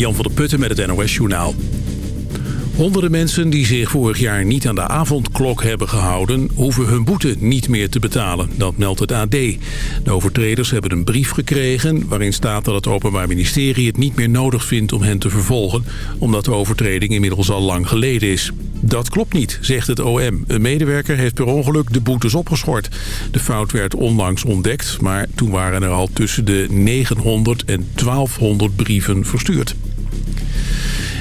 Jan van der Putten met het NOS Journaal. Honderden mensen die zich vorig jaar niet aan de avondklok hebben gehouden... hoeven hun boete niet meer te betalen. Dat meldt het AD. De overtreders hebben een brief gekregen... waarin staat dat het Openbaar Ministerie het niet meer nodig vindt om hen te vervolgen... omdat de overtreding inmiddels al lang geleden is. Dat klopt niet, zegt het OM. Een medewerker heeft per ongeluk de boetes opgeschort. De fout werd onlangs ontdekt, maar toen waren er al tussen de 900 en 1200 brieven verstuurd.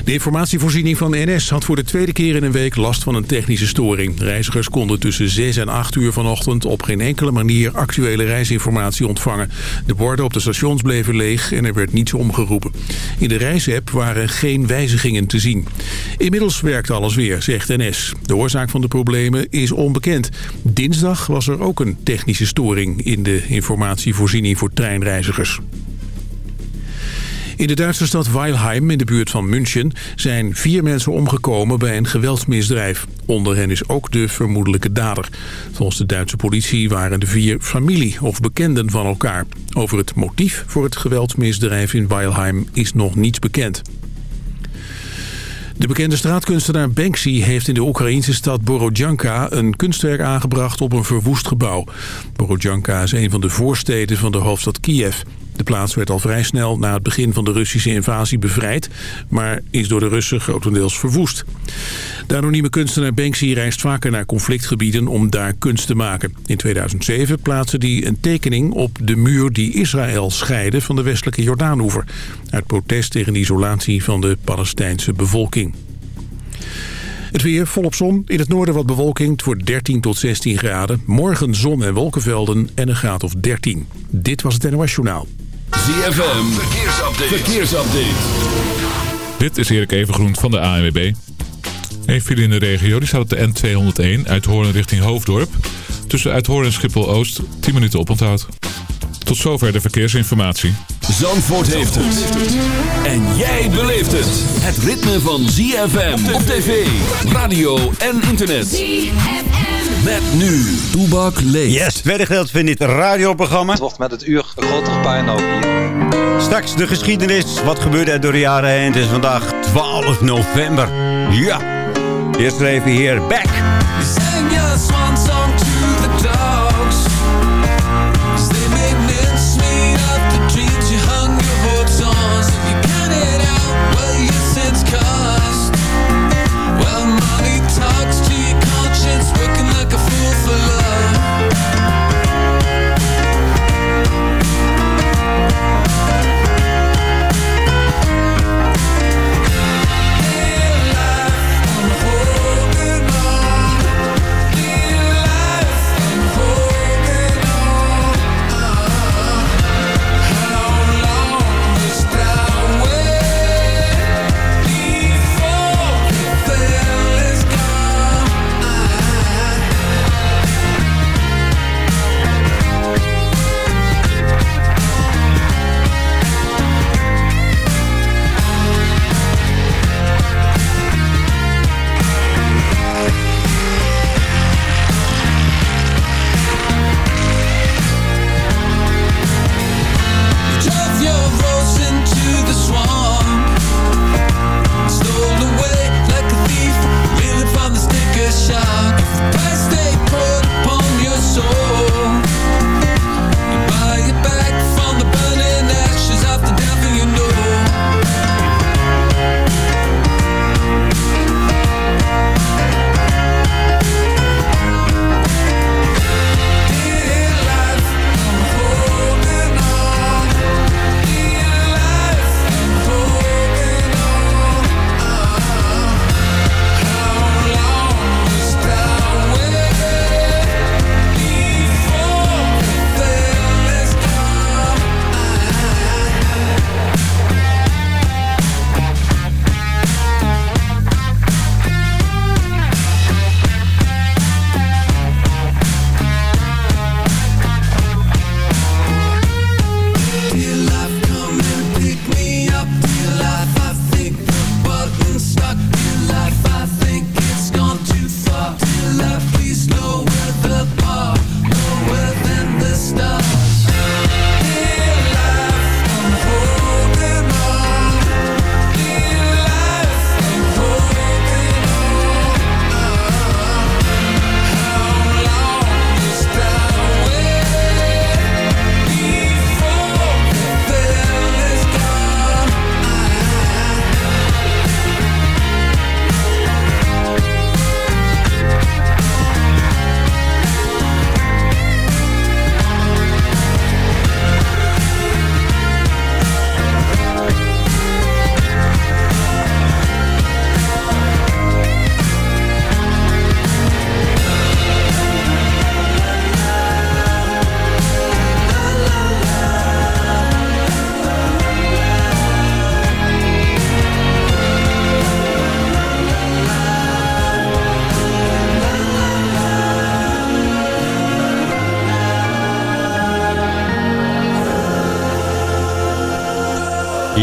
De informatievoorziening van NS had voor de tweede keer in een week last van een technische storing. Reizigers konden tussen 6 en 8 uur vanochtend op geen enkele manier actuele reisinformatie ontvangen. De borden op de stations bleven leeg en er werd niets omgeroepen. In de reisapp waren geen wijzigingen te zien. Inmiddels werkt alles weer, zegt NS. De oorzaak van de problemen is onbekend. Dinsdag was er ook een technische storing in de informatievoorziening voor treinreizigers. In de Duitse stad Weilheim in de buurt van München zijn vier mensen omgekomen bij een geweldsmisdrijf. Onder hen is ook de vermoedelijke dader. Volgens de Duitse politie waren de vier familie of bekenden van elkaar. Over het motief voor het geweldsmisdrijf in Weilheim is nog niets bekend. De bekende straatkunstenaar Banksy heeft in de Oekraïnse stad Borodjanka een kunstwerk aangebracht op een verwoest gebouw. Borodjanka is een van de voorsteden van de hoofdstad Kiev. De plaats werd al vrij snel na het begin van de Russische invasie bevrijd... maar is door de Russen grotendeels verwoest. De anonieme kunstenaar Banksy reist vaker naar conflictgebieden om daar kunst te maken. In 2007 plaatste hij een tekening op de muur die Israël scheidde van de westelijke Jordaanoever... uit protest tegen de isolatie van de Palestijnse bevolking. Het weer volop zon. In het noorden wat bewolking. Het wordt 13 tot 16 graden. Morgen zon en wolkenvelden en een graad of 13. Dit was het NOS Journaal. ZFM, verkeersupdate. verkeersupdate. Dit is Erik Evengroen van de ANWB. Een file in de regio die staat op de N201 uit Hoorn richting Hoofddorp. Tussen Uithoorn en Schiphol-Oost 10 minuten oponthoud. Tot zover de verkeersinformatie. Zandvoort heeft het. En jij beleeft het. Het ritme van ZFM op tv, radio en internet. ZFM. Met nu, Toebak leeft. Yes, tweede gedeelte van dit radioprogramma. Het wordt met het uur groter puinhoop hier. Straks de geschiedenis. Wat gebeurde er door de jaren heen? Het is vandaag 12 november. Ja. Eerst even hier. Back.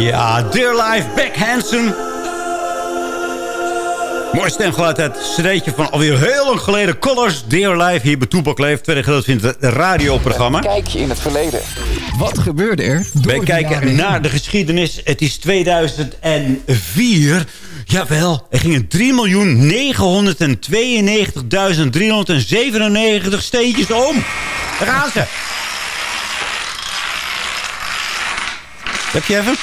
Ja, Dear Life, Beck Hansen. Mooi stemgeluid uit het streetje van alweer heel lang geleden. Colors, Dear Life, hier bij Toepak Leeft. Tweede gedeelte in het radioprogramma. Kijkje in het verleden. Wat gebeurde er? door Wij kijken naar de geschiedenis. Het is 2004. Jawel, er gingen 3.992.397 steentjes om. Daar gaan ze. Heb je even?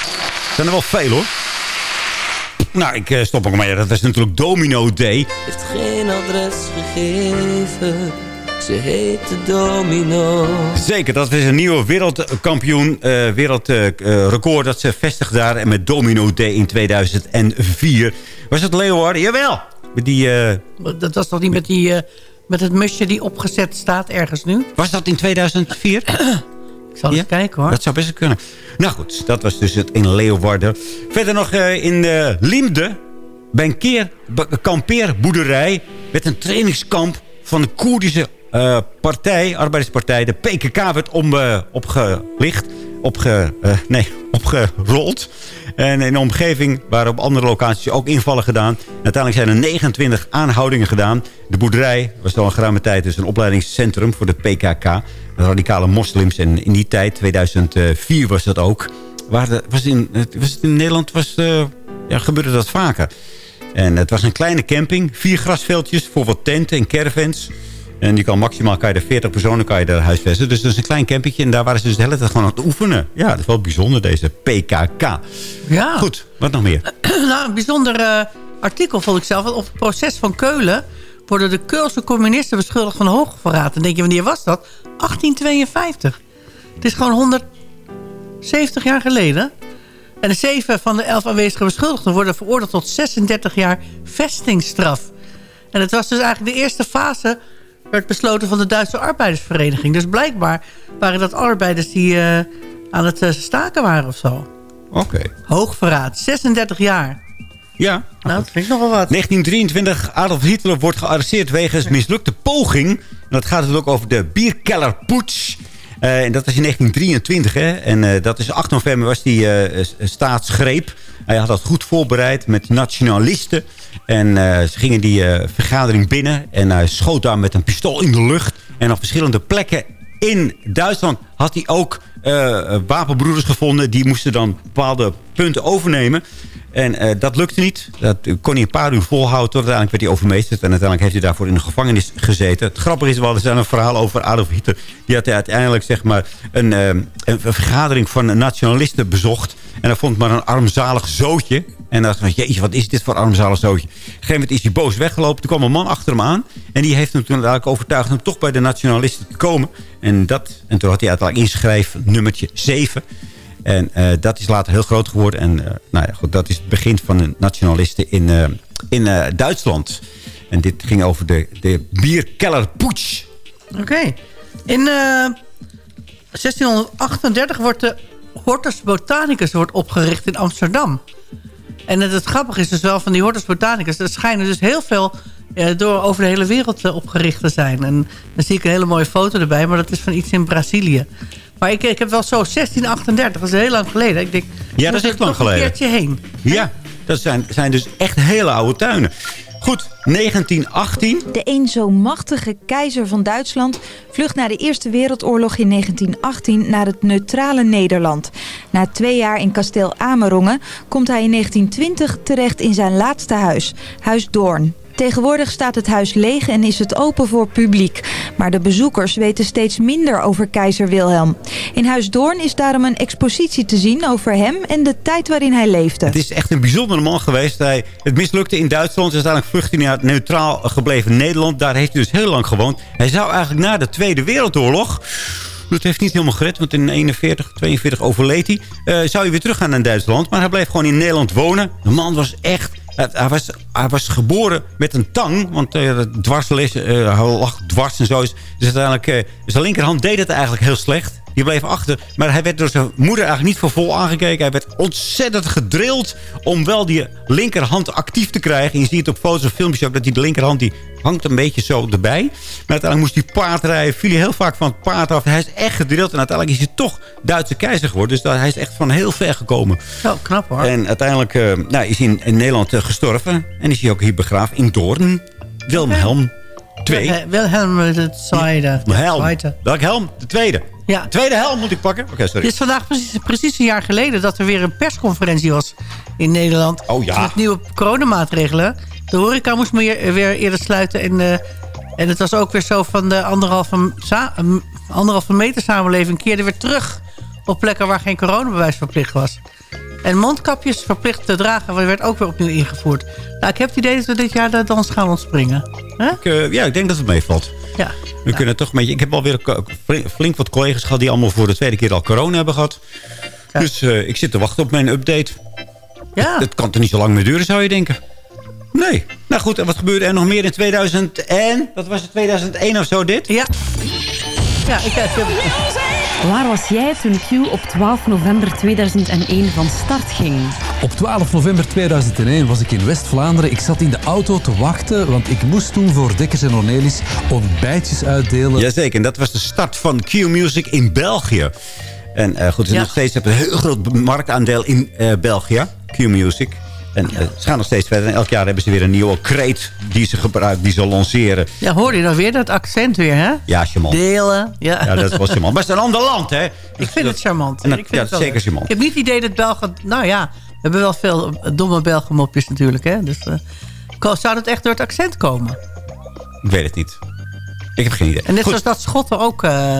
Zijn er wel veel hoor. Nou, ik eh, stop ook maar. Dat is natuurlijk Domino Day. heeft geen adres gegeven. Ze heette Domino. Zeker, dat is een nieuwe wereldkampioen, eh wereldrecord dat ze vestigde daar. En met Domino Day in 2004. Was het Leeuwarden? Jawel. Met die, eh, Dat was toch niet met, die, eh, met het musje die opgezet staat ergens nu? was dat in 2004? Ik zal eens kijken hoor. Dat zou best kunnen. Nou goed, dat was dus het in Leeuwarden. Verder nog eh, in uh, Liemde. Bij een keer kampeerboerderij. Met een trainingskamp van de Koerdische eh, partij, arbeiderspartij. De PKK werd om, eh, opgelicht. Opge, nee, opgerold. En in de omgeving waren op andere locaties ook invallen gedaan. Uiteindelijk zijn er 29 aanhoudingen gedaan. De boerderij was al een geruime tijd dus een opleidingscentrum voor de PKK. Radicale moslims. En in die tijd, 2004 was dat ook. Was, in, was het in Nederland was, eh, ja, gebeurde dat vaker. En het was een kleine camping. Vier grasveldjes voor wat tenten en caravans. En die kan maximaal kan je er 40 personen kan je daar huisvesten. Dus dat is een klein campingje. En daar waren ze dus de hele tijd gewoon aan het oefenen. Ja, dat is wel bijzonder, deze PKK. Ja. Goed, wat nog meer? nou, een bijzonder eh, artikel vond ik zelf. Op het proces van Keulen worden de Keulse communisten beschuldigd van hoogverraad. Dan denk je, wanneer was dat? 1852. Het is gewoon 170 jaar geleden. En de zeven van de elf aanwezige beschuldigden worden veroordeeld tot 36 jaar vestingstraf. En het was dus eigenlijk de eerste fase werd besloten van de Duitse arbeidersvereniging. Dus blijkbaar waren dat arbeiders die eh, aan het eh, staken waren of zo. Oké. Hoogverraad, 36 jaar. Ja. Nou, dat vind ik nogal wat. 1923, Adolf Hitler wordt gearresteerd wegens mislukte poging. En dat gaat natuurlijk over de Bierkellerputsch. Uh, en dat was in 1923. Hè? En uh, dat is 8 november was die uh, staatsgreep. Hij had dat goed voorbereid met nationalisten. En ze gingen die vergadering binnen. En hij schoot daar met een pistool in de lucht. En op verschillende plekken in Duitsland had hij ook wapenbroeders gevonden. Die moesten dan bepaalde punten overnemen. En uh, dat lukte niet. Dat kon hij een paar uur volhouden. Tot uiteindelijk werd hij overmeesterd. En uiteindelijk heeft hij daarvoor in de gevangenis gezeten. Het grappige is wel, er zijn een verhaal over Adolf Hitler. Die had uiteindelijk zeg maar, een, uh, een vergadering van nationalisten bezocht. En hij vond maar een armzalig zootje. En dacht van, jeetje, wat is dit voor armzalig zootje? Op een gegeven moment is hij boos weggelopen. Toen kwam een man achter hem aan. En die heeft hem toen uiteindelijk overtuigd om toch bij de nationalisten te komen. En, dat, en toen had hij uiteindelijk ingeschreven nummertje 7. En uh, dat is later heel groot geworden. En uh, nou ja, goed, dat is het begin van de nationalisten in, uh, in Duitsland. En dit ging over de, de Bierkellerputsch. Oké. In 1638 wordt de Hortus Botanicus wordt opgericht in Amsterdam. En het, het grappige is dus wel van die Hortus Botanicus... er schijnen dus heel veel door over de hele wereld opgericht te zijn. En dan zie ik een hele mooie foto erbij... maar dat is van iets in Brazilië. Maar ik, ik heb wel zo 1638, dat is heel lang geleden. Ik denk, ja, dat is echt lang geleden. een keertje heen. Ja, dat zijn, zijn dus echt hele oude tuinen. Goed, 1918. De een zo machtige keizer van Duitsland vlucht na de Eerste Wereldoorlog in 1918 naar het neutrale Nederland. Na twee jaar in kasteel Amerongen komt hij in 1920 terecht in zijn laatste huis, Huis Doorn. Tegenwoordig staat het huis leeg en is het open voor publiek. Maar de bezoekers weten steeds minder over keizer Wilhelm. In Huis Doorn is daarom een expositie te zien over hem en de tijd waarin hij leefde. Het is echt een bijzondere man geweest. Hij, het mislukte in Duitsland. Dus uiteindelijk vluchtte hij naar het neutraal gebleven Nederland. Daar heeft hij dus heel lang gewoond. Hij zou eigenlijk na de Tweede Wereldoorlog... Dat heeft niet helemaal gered, want in 41, 42 overleed hij. Uh, zou hij weer teruggaan naar Duitsland. Maar hij bleef gewoon in Nederland wonen. De man was echt hij was, hij was geboren met een tang. Want uh, dwarsles, uh, hij lag dwars en zo. Dus uiteindelijk, uh, zijn linkerhand deed het eigenlijk heel slecht. Die bleef achter. Maar hij werd door zijn moeder eigenlijk niet voor vol aangekeken. Hij werd ontzettend gedrild om wel die linkerhand actief te krijgen. En je ziet op foto's en filmpjes ook dat die de linkerhand die hangt een beetje zo erbij. Maar uiteindelijk moest hij paardrijden. Viel hij heel vaak van het paard af. Hij is echt gedrild. En uiteindelijk is hij toch Duitse keizer geworden. Dus hij is echt van heel ver gekomen. Zo, knap hoor. En uiteindelijk uh, nou, is hij in, in Nederland uh, gestorven. En is hij ook hier begraven in Doorn. Wilhelm II. Wilhelm de Tweede. Helm. Welk helm? De tweede. Ja. De tweede helm moet ik pakken? Oké, okay, sorry. Het is vandaag precies, precies een jaar geleden dat er weer een persconferentie was in Nederland. Oh ja. Met nieuwe coronamaatregelen. De horeca moest weer, weer eerder sluiten. En, uh, en het was ook weer zo van de anderhalve, anderhalve meter samenleving keerde weer terug op plekken waar geen coronabewijs verplicht was. En mondkapjes verplicht te dragen werd ook weer opnieuw ingevoerd. Nou, ik heb het idee dat we dit jaar de dans gaan ontspringen. Huh? Ik, uh, ja, ik denk dat het meevalt. Ja. We ja. kunnen toch een beetje... Ik heb alweer flink wat collega's gehad... die allemaal voor de tweede keer al corona hebben gehad. Ja. Dus uh, ik zit te wachten op mijn update. Ja. Dat kan toch niet zo lang meer duren, zou je denken? Nee. Nou goed, en wat gebeurde er nog meer in 2000 en... Wat was het, 2001 of zo dit? Ja. Ja, ik heb... Waar was jij toen Q op 12 november 2001 van start ging? Op 12 november 2001 was ik in West-Vlaanderen. Ik zat in de auto te wachten, want ik moest toen voor Dekkers en Ornelis ontbijtjes uitdelen. Jazeker, en dat was de start van Q-Music in België. En uh, goed, ze ja. nog steeds hebben een heel groot marktaandeel in uh, België, Q-Music. En uh, ze gaan nog steeds verder. En elk jaar hebben ze weer een nieuwe kreet die ze gebruiken, die ze lanceren. Ja, hoor je dan weer dat accent weer, hè? Ja, charmant. Delen. Ja, ja dat was charmant. Maar het is een ander land, hè? Ik vind dat, het charmant. Ik vind ja, het zeker charmant. Ik heb niet het idee dat Belgen... Nou ja, we hebben wel veel domme Belgenmopjes natuurlijk, hè? Dus uh, zou dat echt door het accent komen? Ik weet het niet. Ik heb geen idee. En net Goed. zoals dat Schotten ook uh,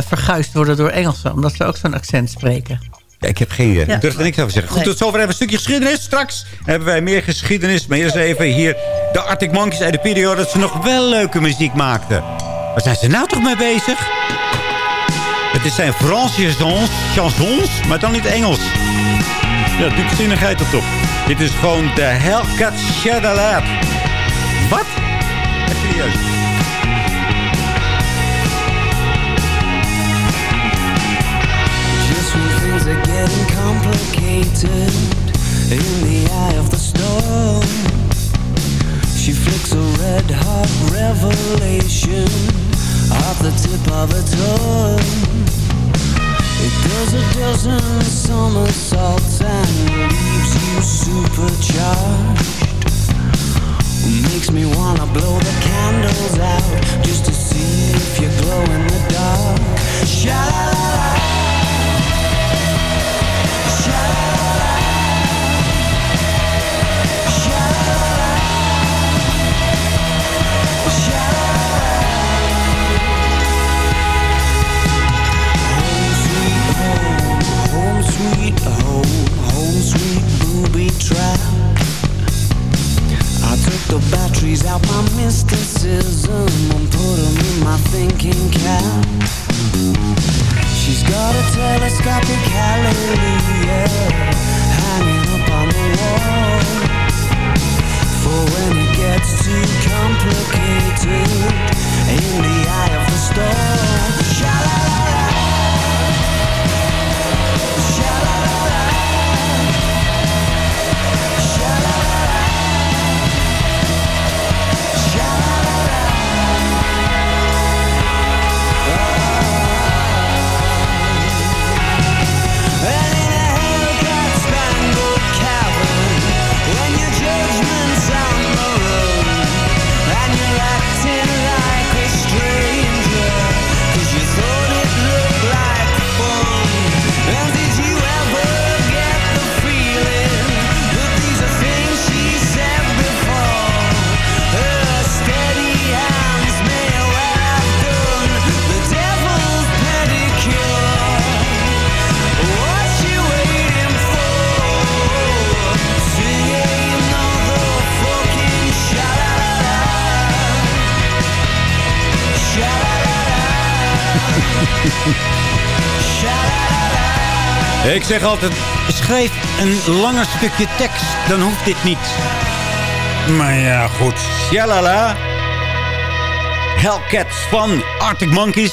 verguisd worden door Engelsen. Omdat ze ook zo'n accent spreken. Ja, ik heb geen idee. Ja. Ik durf er niks over te zeggen. Goed, tot zover even een stukje geschiedenis. Straks hebben wij meer geschiedenis. Maar eerst even hier de Arctic Monkeys uit de periode dat ze nog wel leuke muziek maakten. Waar zijn ze nou toch mee bezig? Het zijn Franse chansons, chansons, maar dan niet Engels. Ja, diepzinnigheid er toch. Dit is gewoon de Hellcat Shadalab. Wat? Serieus. Just to see if you glow in the dark. Sha-la-la-la. sweet trap. I took the batteries out my mysticism and put them in my thinking cap. She's got a telescopic hallelujah hanging up on the wall. For when it gets too complicated in the eye of the storm. Sha-la-la-la. Ik zeg altijd, schrijf een langer stukje tekst, dan hoeft dit niet. Maar ja, goed. Shalala. Hellcats van Arctic Monkeys.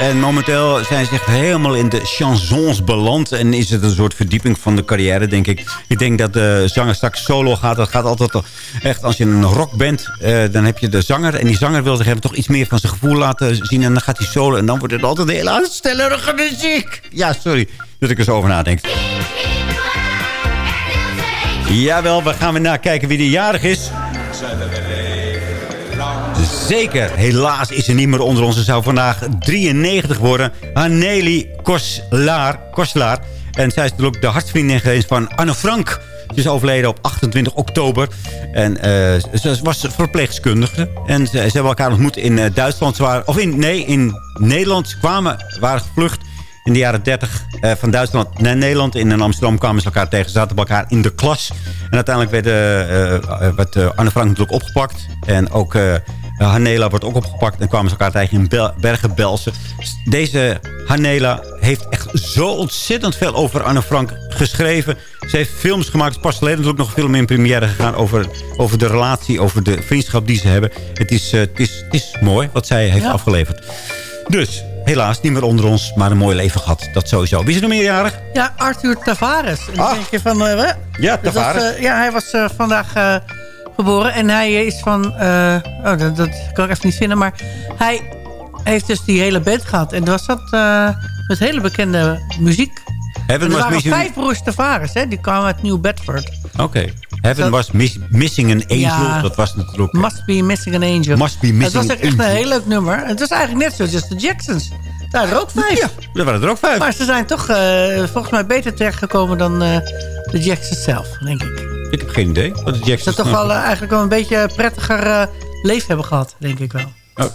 En momenteel zijn ze echt helemaal in de chansons beland. En is het een soort verdieping van de carrière, denk ik. Ik denk dat de zanger straks solo gaat. Dat gaat altijd echt, als je een rock bent, eh, dan heb je de zanger. En die zanger wil zich toch iets meer van zijn gevoel laten zien. En dan gaat hij solo. En dan wordt het altijd hele aanstellerige muziek. Ja, sorry dat ik er zo over nadenk. Jawel, we gaan weer naar kijken wie de jarig is. Zeker, helaas is ze niet meer onder ons. Ze zou vandaag 93 worden. Anneli Koslaar. Koslaar. En zij is natuurlijk de hartsvriendin geweest van Anne Frank. Ze is overleden op 28 oktober. En uh, ze was verpleegkundige. En ze, ze, hebben elkaar ontmoet in uh, Duitsland. Of in, nee, in Nederland. Ze kwamen, waren gevlucht in de jaren 30 uh, van Duitsland naar Nederland. In Amsterdam kwamen ze elkaar tegen. Zaten bij elkaar in de klas. En uiteindelijk werd, werd Anne Frank natuurlijk opgepakt. En ook Hanela wordt ook opgepakt. En kwamen ze elkaar tegen in Bel Bergen-Belsen. Deze Hanela heeft echt zo ontzettend veel over Anne Frank geschreven. Ze heeft films gemaakt. Pas geleden ook nog een film in première gegaan over, over de relatie, over de vriendschap die ze hebben. Het is, uh, het is, het is mooi wat zij heeft ja. afgeleverd. Dus, helaas niet meer onder ons, maar een mooi leven gehad. Dat sowieso. Wie is er nog meerjarig? Ja, Arthur Tavares. En ah. denk je van, uh, ja, Tavares. Dat, uh, ja, hij was vandaag geboren. En hij is van... Oh, dat, dat, kan ik even niet vinden. Maar hij heeft dus die hele band gehad. En was dat met hele bekende muziek. Heaven er waren vijf broers Tavares. Hè? Die kwamen uit New Bedford. Oké. Okay. Heaven dat... was miss Missing an Angel. Ja, dat was natuurlijk... Must be Missing an Angel. Must be Missing Het was echt, een heel leuk nummer. Het was eigenlijk net zoals de Jacksons. Daar waren er ook vijf. Ja, daar waren er ook vijf. Maar ze zijn toch uh, volgens mij beter terechtgekomen dan uh, de Jacksons zelf, denk ik. Ik heb geen idee. Wat de Jacksons Ze toch wel uh, eigenlijk wel een beetje prettiger leven hebben gehad, denk ik wel. Oh,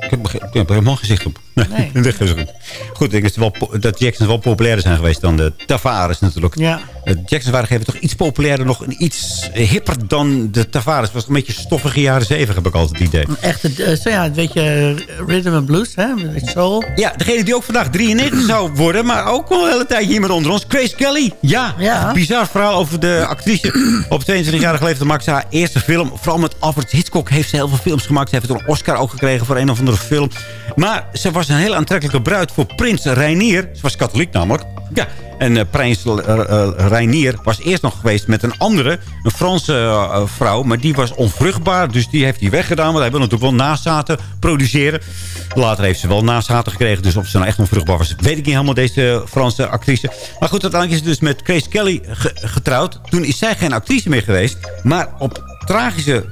ik, heb, ik heb er helemaal gezicht op. Nee. nee. Goed, ik denk dat, wel, dat Jacksons wel populairder zijn geweest dan de Tavares natuurlijk. Ja. De Jacksons waren gegeven toch iets populairder, nog iets hipper dan de Tavares. was een beetje stoffige jaren zeven, heb ik altijd het idee. Echt, uh, zo ja, een beetje rhythm and blues, hè? Soul. Ja, degene die ook vandaag 93 zou worden, maar ook al een hele tijdje hier met onder ons. Grace Kelly. Ja, ja. bizar verhaal over de actrice. Op 22-jarige leeftijd maakte haar eerste film. Vooral met Alfred Hitchcock heeft ze heel veel films gemaakt. Ze heeft een Oscar ook gekregen voor een of film. Maar ze was een heel aantrekkelijke bruid voor prins Reinier. Ze was katholiek namelijk. Ja, en uh, prins uh, Reinier was eerst nog geweest met een andere, een Franse vrouw. Maar die was onvruchtbaar, dus die heeft hij weggedaan. Want hij wil natuurlijk wel nazaten produceren. Later heeft ze wel nazaten gekregen. Dus of ze nou echt onvruchtbaar was, weet ik niet helemaal, deze Franse actrice. Maar goed, uiteindelijk is ze dus met Grace Kelly getrouwd. Toen is zij geen actrice meer geweest. Maar op tragische,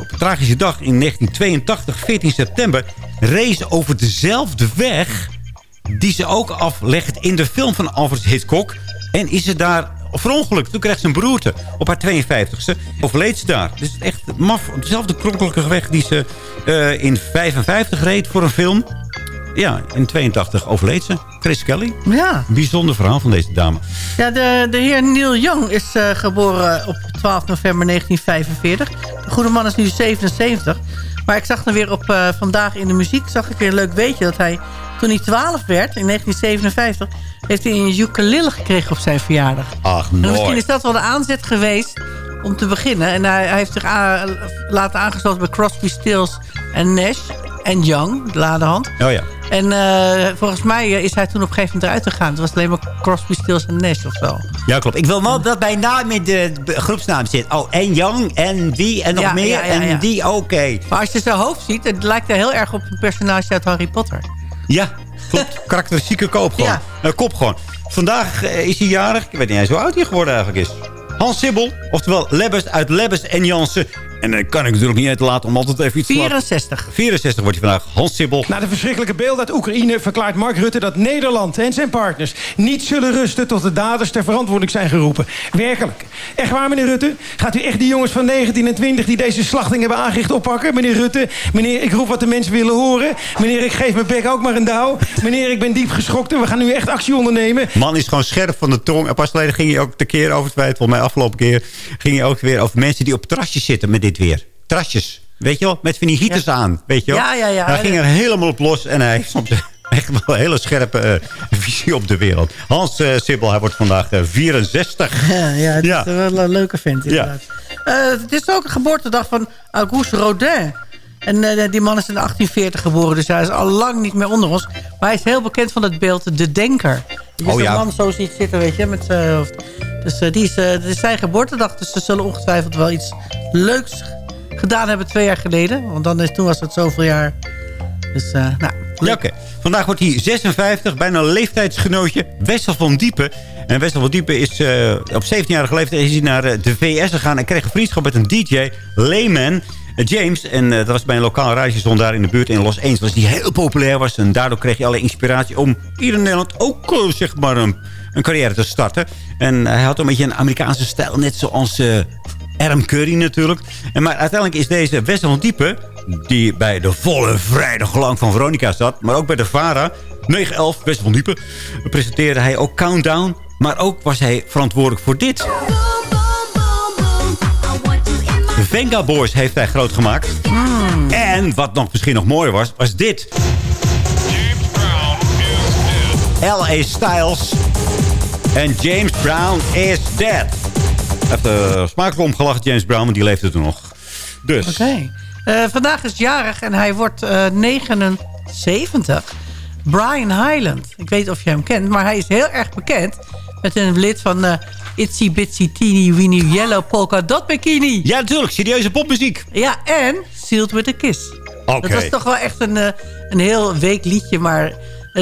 op een tragische dag in 1982, 14 september... race over dezelfde weg die ze ook aflegt in de film van Alfred Hitchcock. En is ze daar verongeluk. Toen kreeg ze een beroerte op haar 52e. Overleed ze daar. Dus echt maf op dezelfde kronkelige weg die ze uh, in 55 reed voor een film. Ja, in 82 overleed ze. Chris Kelly. Ja. Bijzonder verhaal van deze dame. Ja, de, de heer Neil Young is uh, geboren op 12 november 1945. De goede man is nu 77. Maar ik zag dan weer op uh, Vandaag in de Muziek... zag ik weer een leuk weetje dat hij toen hij 12 werd, in 1957, heeft hij een ukulele gekregen op zijn verjaardag. Ach, mooi. En misschien is dat wel de aanzet geweest om te beginnen. En hij, hij heeft zich laten aangesloten bij Crosby, Stills en Nash en Young, de ladehand. Oh ja. En uh, volgens mij is hij toen op een gegeven moment eruit gegaan. Het was alleen maar Crosby, Stills en Nash of zo. Ja, klopt. Ik wil wel dat bij naam in de groepsnaam zit. Oh, en Young en wie en nog ja, meer ja, ja, en die, oké. Okay. Maar als je zijn hoofd ziet, het lijkt er heel erg op een personage uit Harry Potter. Ja, klopt. Karakteristieke koop gewoon. Ja. Uh, kop gewoon. Vandaag is hij jarig. Ik weet niet eens hoe oud hij geworden eigenlijk is. Hans Sibbel, oftewel Lebbes uit Lebbes en Jansen. En dan kan ik natuurlijk niet uit laten om altijd even iets 64. te 64 wordt hij vandaag. Hans Sibbel. Na de verschrikkelijke beelden uit Oekraïne verklaart Mark Rutte dat Nederland en zijn partners niet zullen rusten tot de daders ter verantwoording zijn geroepen. Werkelijk. Echt waar, meneer Rutte? Gaat u echt die jongens van 19 en 20 die deze slachting hebben aangericht oppakken? Meneer Rutte, meneer, ik roep wat de mensen willen horen. Meneer, ik geef mijn bek ook maar een douw. Meneer, ik ben diep geschokt en we gaan nu echt actie ondernemen. Man is gewoon scherp van de tong. En pas geleden ging hij ook de keer over het feit, volgens mij afgelopen keer, ging hij ook weer over mensen die op terrasjes zitten met dit weer. Trasjes. Weet je wel? Met van die ja. aan. Weet je wel? Ja, ja, ja. Hij ging er helemaal op los. En hij heeft soms echt wel een hele scherpe uh, visie op de wereld. Hans uh, Sibbel, hij wordt vandaag uh, 64. Ja, ja het ja. is wel een leuke vent inderdaad. Ja. het is ook een geboortedag van Auguste Rodin. En eh, die man is in 1840 geboren, dus hij is al lang niet meer onder ons. Maar hij is heel bekend van het beeld De Denker. Je Oh, ja. een man zo ziet zitten, weet je, met zijn hoofd. Dus eh, die is, eh, het is zijn geboortedag, dus ze zullen ongetwijfeld wel iets leuks gedaan hebben twee jaar geleden. Want dan is, toen was het zoveel jaar. Dus, eh, nou, Ja. Vandaag wordt hij 56, bijna leeftijdsgenootje. Wessel van Diepen. En Wessel van Diepen is eh, op 17-jarige leeftijd is hij naar eh, de VS gegaan... en kreeg een vriendschap met een DJ, Layman eh, James. En eh, dat was bij een lokaal radiostation daar in de buurt in Los Angeles... die heel populair was. En daardoor kreeg hij alle inspiratie om hier in Nederland ook eh, zeg maar een, een carrière te starten. En hij had een beetje een Amerikaanse stijl, net zoals... eh Adam Curry natuurlijk. En maar uiteindelijk is deze Wessel van Diepen... die bij de volle vrijdag lang van Veronica zat... maar ook bij de VARA, 9-11, Wessel van Diepen... presenteerde hij ook Countdown... maar ook was hij verantwoordelijk voor dit. De Venga Boys heeft hij groot gemaakt. En wat nog misschien nog mooier was, was dit. L.A. Styles en James Brown is dead. Heeft uh, smakelijk omgelachen, James Brown, want die leefde toen nog. Dus. Oké. Eh, vandaag is jarig en hij wordt eh 79. Brian Hyland. Ik weet of je hem kent, maar hij is heel erg bekend... met een lid van eh Itsy Bitsy Teeny Weeny Yellow Polka Dot Bikini. Ja, natuurlijk. Serieuze popmuziek. Ja, en Sealed with a Kiss. Oké. Dat was toch wel echt een, eh, een heel week liedje, maar...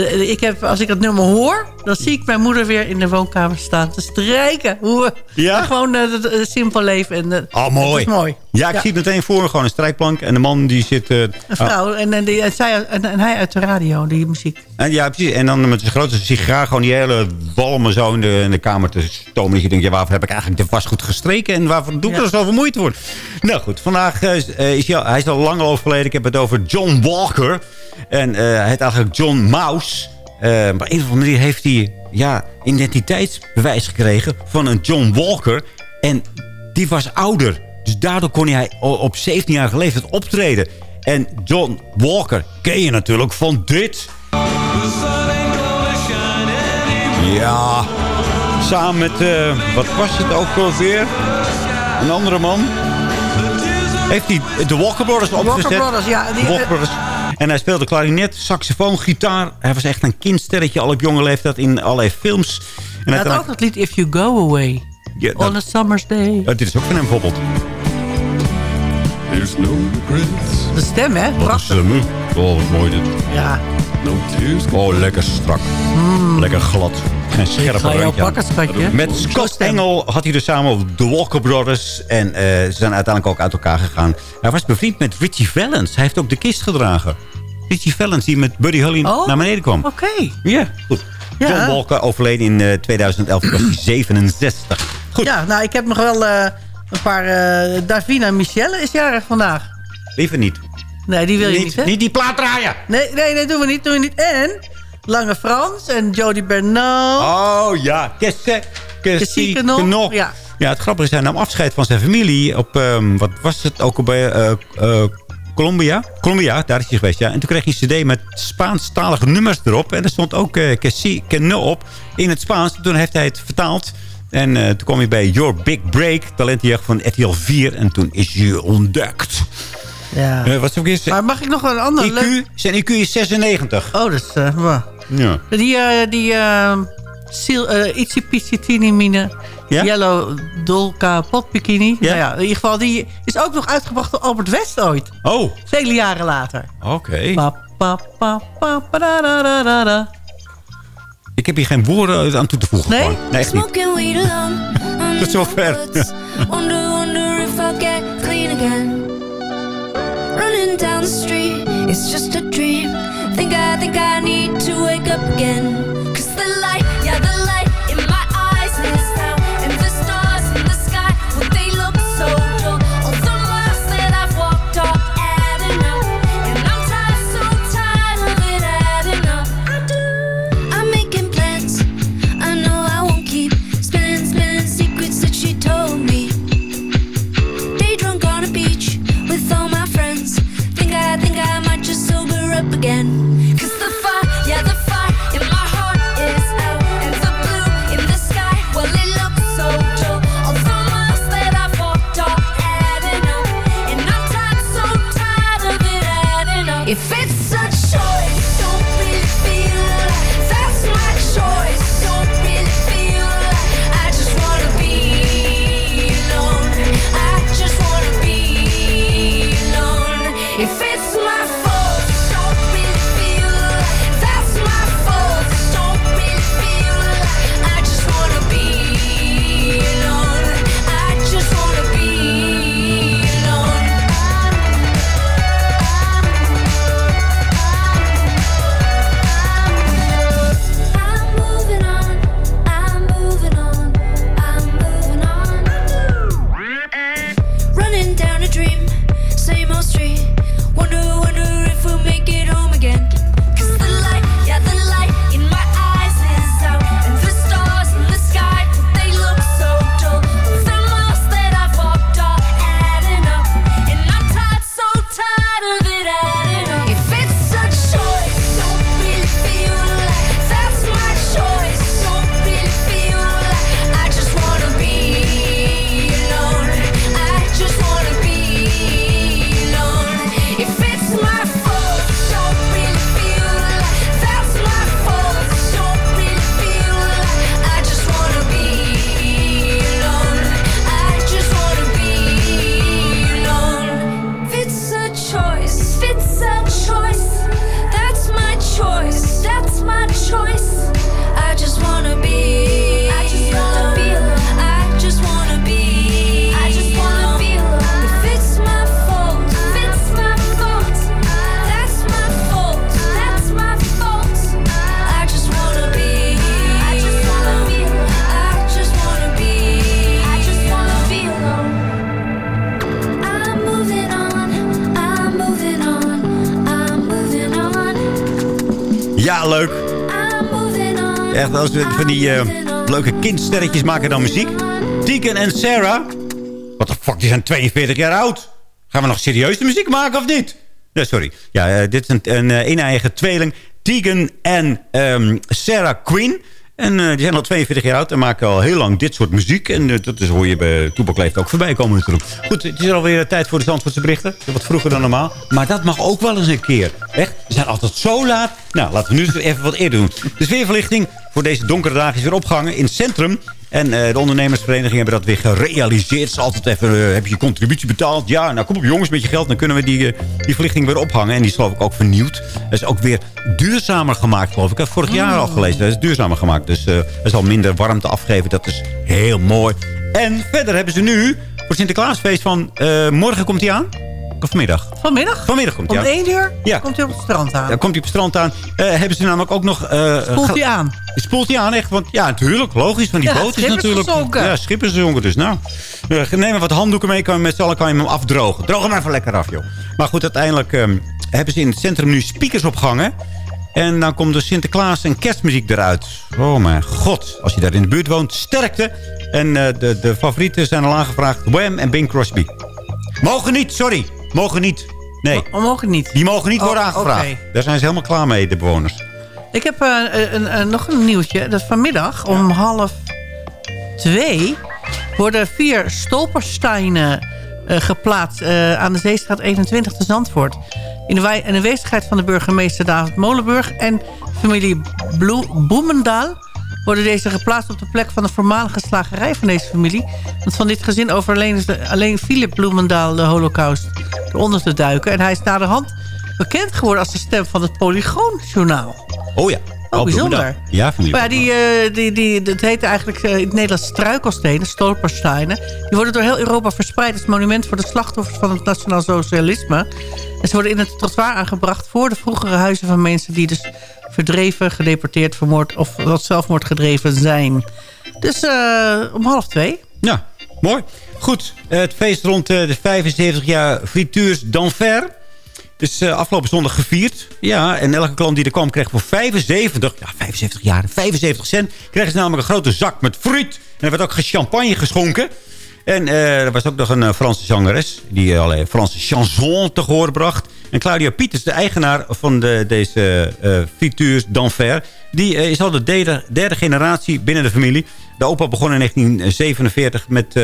eh, ik heb, als ik dat nummer hoor, dan zie ik mijn moeder weer in de woonkamer staan te strijken. Hoe we Ja? gewoon eh, het, het simpel leven. En, eh, Oh, mooi. Ja, ik zie het meteen voor me. Gewoon een strijkplank. En de man die zit... eh, Een vrouw en, en, die, en, zij, en, en hij uit de radio, die muziek. En ja, precies. En dan met zijn grote sigaar gewoon die hele balmen zo in de, in de kamer te stomen. Dat je denkt, ja, waarvoor heb ik eigenlijk de was goed gestreken? En waarvoor doe ik Ja. er zoveel moeite voor? Nou goed, vandaag eh, is, eh, hij, al- hij is al lang al overleden. Ik heb het over John Walker. En eh, hij heet eigenlijk John Mouse. Eh, maar op een of andere manier heeft hij ja, identiteitsbewijs gekregen van een John Walker. En die was ouder. Dus daardoor kon hij op 17-jarige leeftijd optreden. En John Walker ken je natuurlijk van dit. Ja, samen met, eh, wat was het ook alweer? Een andere man. Heeft hij de Walker Brothers opgezet? Walker Brothers, ja. Die, De Walker Brothers. En hij speelde klarinet, saxofoon, gitaar. Hij was echt een kindsterretje al op jonge leeftijd in allerlei films. En hij had ook dat lied If You Go Away. Ja, dat- On a Summer's Day. Ja, dit is ook van hem bijvoorbeeld. De stem, hè? Prachtig. Oh, wat mooi dit. Ja. Oh, lekker strak. Lekker glad. Geen scherpe Ik ga jou randje aan. pakken, schatje. Met Scott Engel had hij dus samen de Walker Brothers. En eh, ze zijn uiteindelijk ook uit elkaar gegaan. Hij was bevriend met Richie Valens. Hij heeft ook de kist gedragen. Richie Valens die met Buddy Holly Oh, naar beneden kwam. Oké. Ja, goed. Ja. John Walker overleden in eh, 2011. was hij 67. Goed. Ja, nou, ik heb nog wel eh, een paar... eh Davina Michelle is jarig vandaag. Liever niet. Nee, die wil je niet, hè? Niet die plaat draaien. Nee, nee, nee, doen we niet, doen we niet. En Lange Frans en Jody Bernal. Oh ja, Kesse. Kessie Kenog, ja. Ja, het grappige is, hij nam afscheid van zijn familie op, ehm, wat was het ook bij eh, eh, Colombia? Colombia, daar is hij geweest, ja. En toen kreeg hij een cd met Spaanstalige nummers erop. En er stond ook uh, Kessie op in het Spaans. Toen heeft hij het vertaald. En eh, toen kwam hij bij Your Big Break, talentenjacht van RTL 4. En toen is hij ontdekt. Ja. Eh, wat eens? Maar mag ik nog een ander IQ, leuk... zijn IQ is 96. Oh, dat is... eh, wow. Ja. Die, eh die eh Sil, Mine Ja? Yellow Dolka Pot Bikini. Ja? Nou ja, in ieder geval, die is ook nog uitgebracht door Albert West ooit. Oh, Vele jaren later. oké. Pa, Ik heb hier geen woorden aan toe te voegen. Nee? Nee, echt niet. Tot zover. Wonder, wonder if I'll get clean again. Running down the street, it's just a dream. Think I think I need to wake up again. Cause the light, yeah, the light van die eh, leuke kindsterretjes maken dan muziek. Deacon en Sarah. Wat de fuck, die zijn 42 jaar oud. Gaan we nog serieus de muziek maken of niet? Nee, sorry. Ja, eh, dit is een, een, een eigen tweeling. Tegan en ehm, Sarah Quinn. En eh, die zijn al 42 jaar oud en maken al heel lang dit soort muziek. En dat is hoor je bij Toepak Leeft ook voorbij komen natuurlijk. Goed, het is alweer tijd voor de Zandvoortse berichten. Wat vroeger dan normaal. Maar dat mag ook wel eens een keer. Echt, we zijn altijd zo laat. Nou, laten we nu even wat eerder doen. De sfeerverlichting voor deze donkere dagen is weer opgehangen in het centrum. En uh, de ondernemersvereniging hebben dat weer gerealiseerd. Ze altijd even, uh, heb je je contributie betaald? Ja, nou kom op jongens met je geld. Dan kunnen we die, uh, die verlichting weer ophangen. En die is geloof ik ook vernieuwd. Dat is ook weer duurzamer gemaakt geloof ik. Ik heb vorig jaar al gelezen. Dat is duurzamer gemaakt. Dus er zal minder warmte afgeven. Dat is heel mooi. En verder hebben ze nu voor Sinterklaasfeest van... morgen komt hij aan. Vanmiddag? Vanmiddag? Vanmiddag komt hij Om één uur Ja. komt hij op het strand aan. Ja, komt hij op het strand aan. Uh, hebben ze namelijk ook nog... Uh, Spoelt hij aan? Spoelt hij aan, echt. Want ja, natuurlijk. Logisch, van die Ja, boot is natuurlijk... gezonken. Ja, schip is gezonken. Dus nou, neem maar wat handdoeken mee. Kan, met z'n allen kan je hem afdrogen. Droog hem even lekker af, joh. Maar goed, uiteindelijk um, hebben ze in het centrum nu speakers opgehangen. En dan komt de Sinterklaas en kerstmuziek eruit. Oh mijn god. Als je daar in de buurt woont, sterkte. En de, de favorieten zijn al aangevraagd. Wham en Bing Crosby. Mogen niet, sorry. Mogen niet. Nee. Mogen niet? Die mogen niet Oh, worden aangevraagd. oké. Daar zijn ze helemaal klaar mee, de bewoners. Ik heb uh, een, een, nog een nieuwtje. Dat vanmiddag om half twee worden vier stolpersteinen uh, geplaatst uh, aan de Zeestraat 21 te Zandvoort. In de, wij- in de van de burgemeester David Molenburg en familie Boemendaal worden deze geplaatst op de plek van de voormalige slagerij van deze familie. Want van dit gezin overleen alleen Philip Bloemendaal de holocaust eronder te duiken. En hij is naderhand bekend geworden als de stem van het Polygoonjournaal. Oh ja. Oh, bijzonder. Ja, familie. Maar die, uh, die, die, dat heet eigenlijk uh, in het Nederlands struikelstenen, stolpersteinen. Die worden door heel Europa verspreid als monument voor de slachtoffers van het nationaal socialisme. En ze worden in het trottoir aangebracht voor de vroegere huizen van mensen die dus verdreven, gedeporteerd, vermoord of tot zelfmoord gedreven zijn. Dus uh, om half twee. Ja, mooi. Goed, het feest rond de 75 jaar Frituurs d'Anfer. Dus uh, afgelopen zondag gevierd. Ja, en elke klant die er kwam kreeg voor 75, ja 75 jaar, 75 cent... kregen ze namelijk een grote zak met fruit. En er werd ook champagne geschonken. En uh, er was ook nog een uh, Franse zangeres... die uh, allerlei Franse chanson te horen bracht. En Claudia Pieters, de eigenaar van de, deze uh, frituurs d'Anfer... die is al de derde, generatie binnen de familie. De opa begon in 1947 met,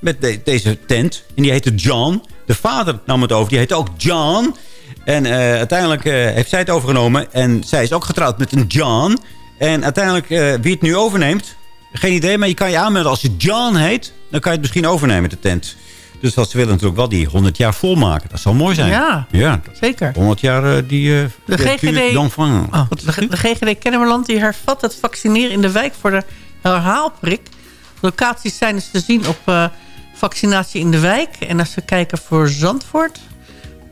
met de, deze tent. En die heette John. De vader nam het over, die heette ook John... En uh, uiteindelijk uh, heeft zij het overgenomen. En zij is ook getrouwd met een John. En uiteindelijk, uh, wie het nu overneemt... Geen idee, maar je kan je aanmelden. Als je John heet, dan kan je het misschien overnemen, de tent. Dus dat ze willen natuurlijk wel die 100 jaar volmaken. Dat zou mooi zijn. Ja, ja. zeker. 100 jaar die... de GGD, dan. Oh, de, de GGD Kennemerland die hervat het vaccineren in de wijk voor de herhaalprik. Locaties zijn dus te zien op vaccinatie in de wijk. En als we kijken voor Zandvoort,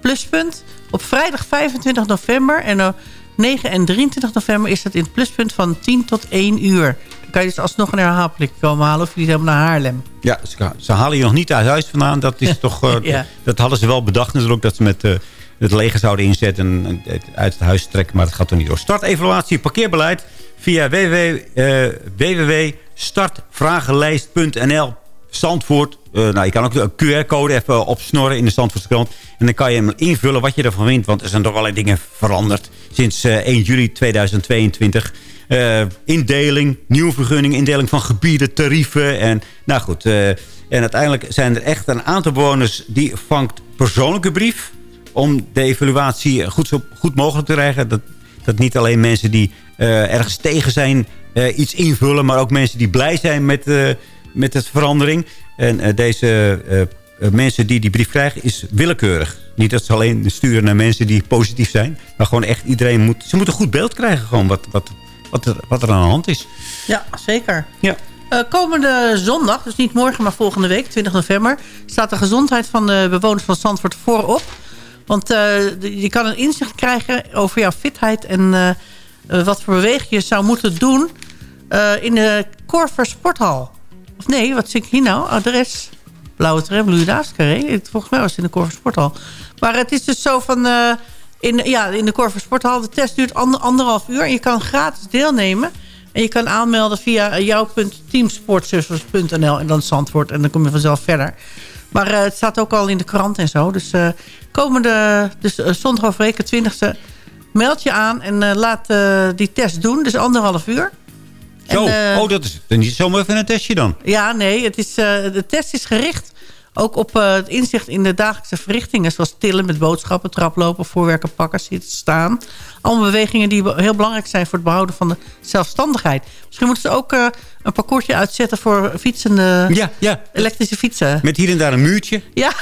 pluspunt... Op vrijdag 25 november en op 9 en 23 november is het in het pluspunt van 10 tot 1 uur. Dan kan je dus alsnog een herhaalprik komen halen of je helemaal naar Haarlem. Ja, ze, ze, halen je nog niet uit huis vandaan. Dat, is toch, uh, ja. dat hadden ze wel bedacht natuurlijk dat ze met uh, het leger zouden inzetten en het uit het huis trekken. Maar dat gaat er niet door. Start evaluatie parkeerbeleid via www, uh, www.startvragenlijst.nl Zandvoort. Uh, nou, je kan ook de QR-code even opsnorren in de Zandvoortskrant. En dan kan je hem invullen wat je ervan vindt. Want er zijn toch allerlei dingen veranderd sinds uh, 1 juli 2022. Uh, indeling, nieuwe vergunning, indeling van gebieden, tarieven. En nou goed, en uiteindelijk zijn er echt een aantal bewoners... die vangt persoonlijke brief om de evaluatie goed, zo goed mogelijk te krijgen. Dat, dat niet alleen mensen die ergens tegen zijn iets invullen... maar ook mensen die blij zijn met met de verandering. En uh, deze uh, uh, mensen die die brief krijgen is willekeurig. Niet dat ze alleen sturen naar mensen die positief zijn. Maar gewoon echt iedereen moet... Ze moeten een goed beeld krijgen gewoon wat, wat, wat, er, wat er aan de hand is. Ja, zeker. Ja. Uh, komende zondag, dus niet morgen, maar volgende week, 20 november... staat de gezondheid van de bewoners van Zandvoort voorop. Want uh, je kan een inzicht krijgen over jouw fitheid... en uh, wat voor beweging je zou moeten doen in de Corver Sporthal. Of nee, wat zie ik hier nou? Adres Blauwe Tram, Louis Daascarré. Volgens mij was het in de Corver Sporthal. Maar het is dus zo van... Uh, In, ja, in de Corver Sporthal. De test duurt ander, anderhalf uur. En je kan gratis deelnemen. En je kan aanmelden via jouw.teamsportservice.nl en dan Zandvoort. En dan kom je vanzelf verder. Maar eh, het staat ook al in de krant en zo. Dus eh, komende dus, zondag overweken 20e meld je aan en eh, laat eh, die test doen. Dus anderhalf uur. Zo, En, eh, oh, dat is niet zomaar even een testje dan. Ja, nee. Het is, eh, de test is gericht ook op eh, het inzicht in de dagelijkse verrichtingen... zoals tillen met boodschappen, traplopen, voorwerken, pakken, zitten, staan. Allemaal bewegingen die heel belangrijk zijn... voor het behouden van de zelfstandigheid. Misschien moeten ze ook een parcoursje uitzetten... voor fietsende Ja, ja. elektrische fietsen. Met hier en daar een muurtje. Ja,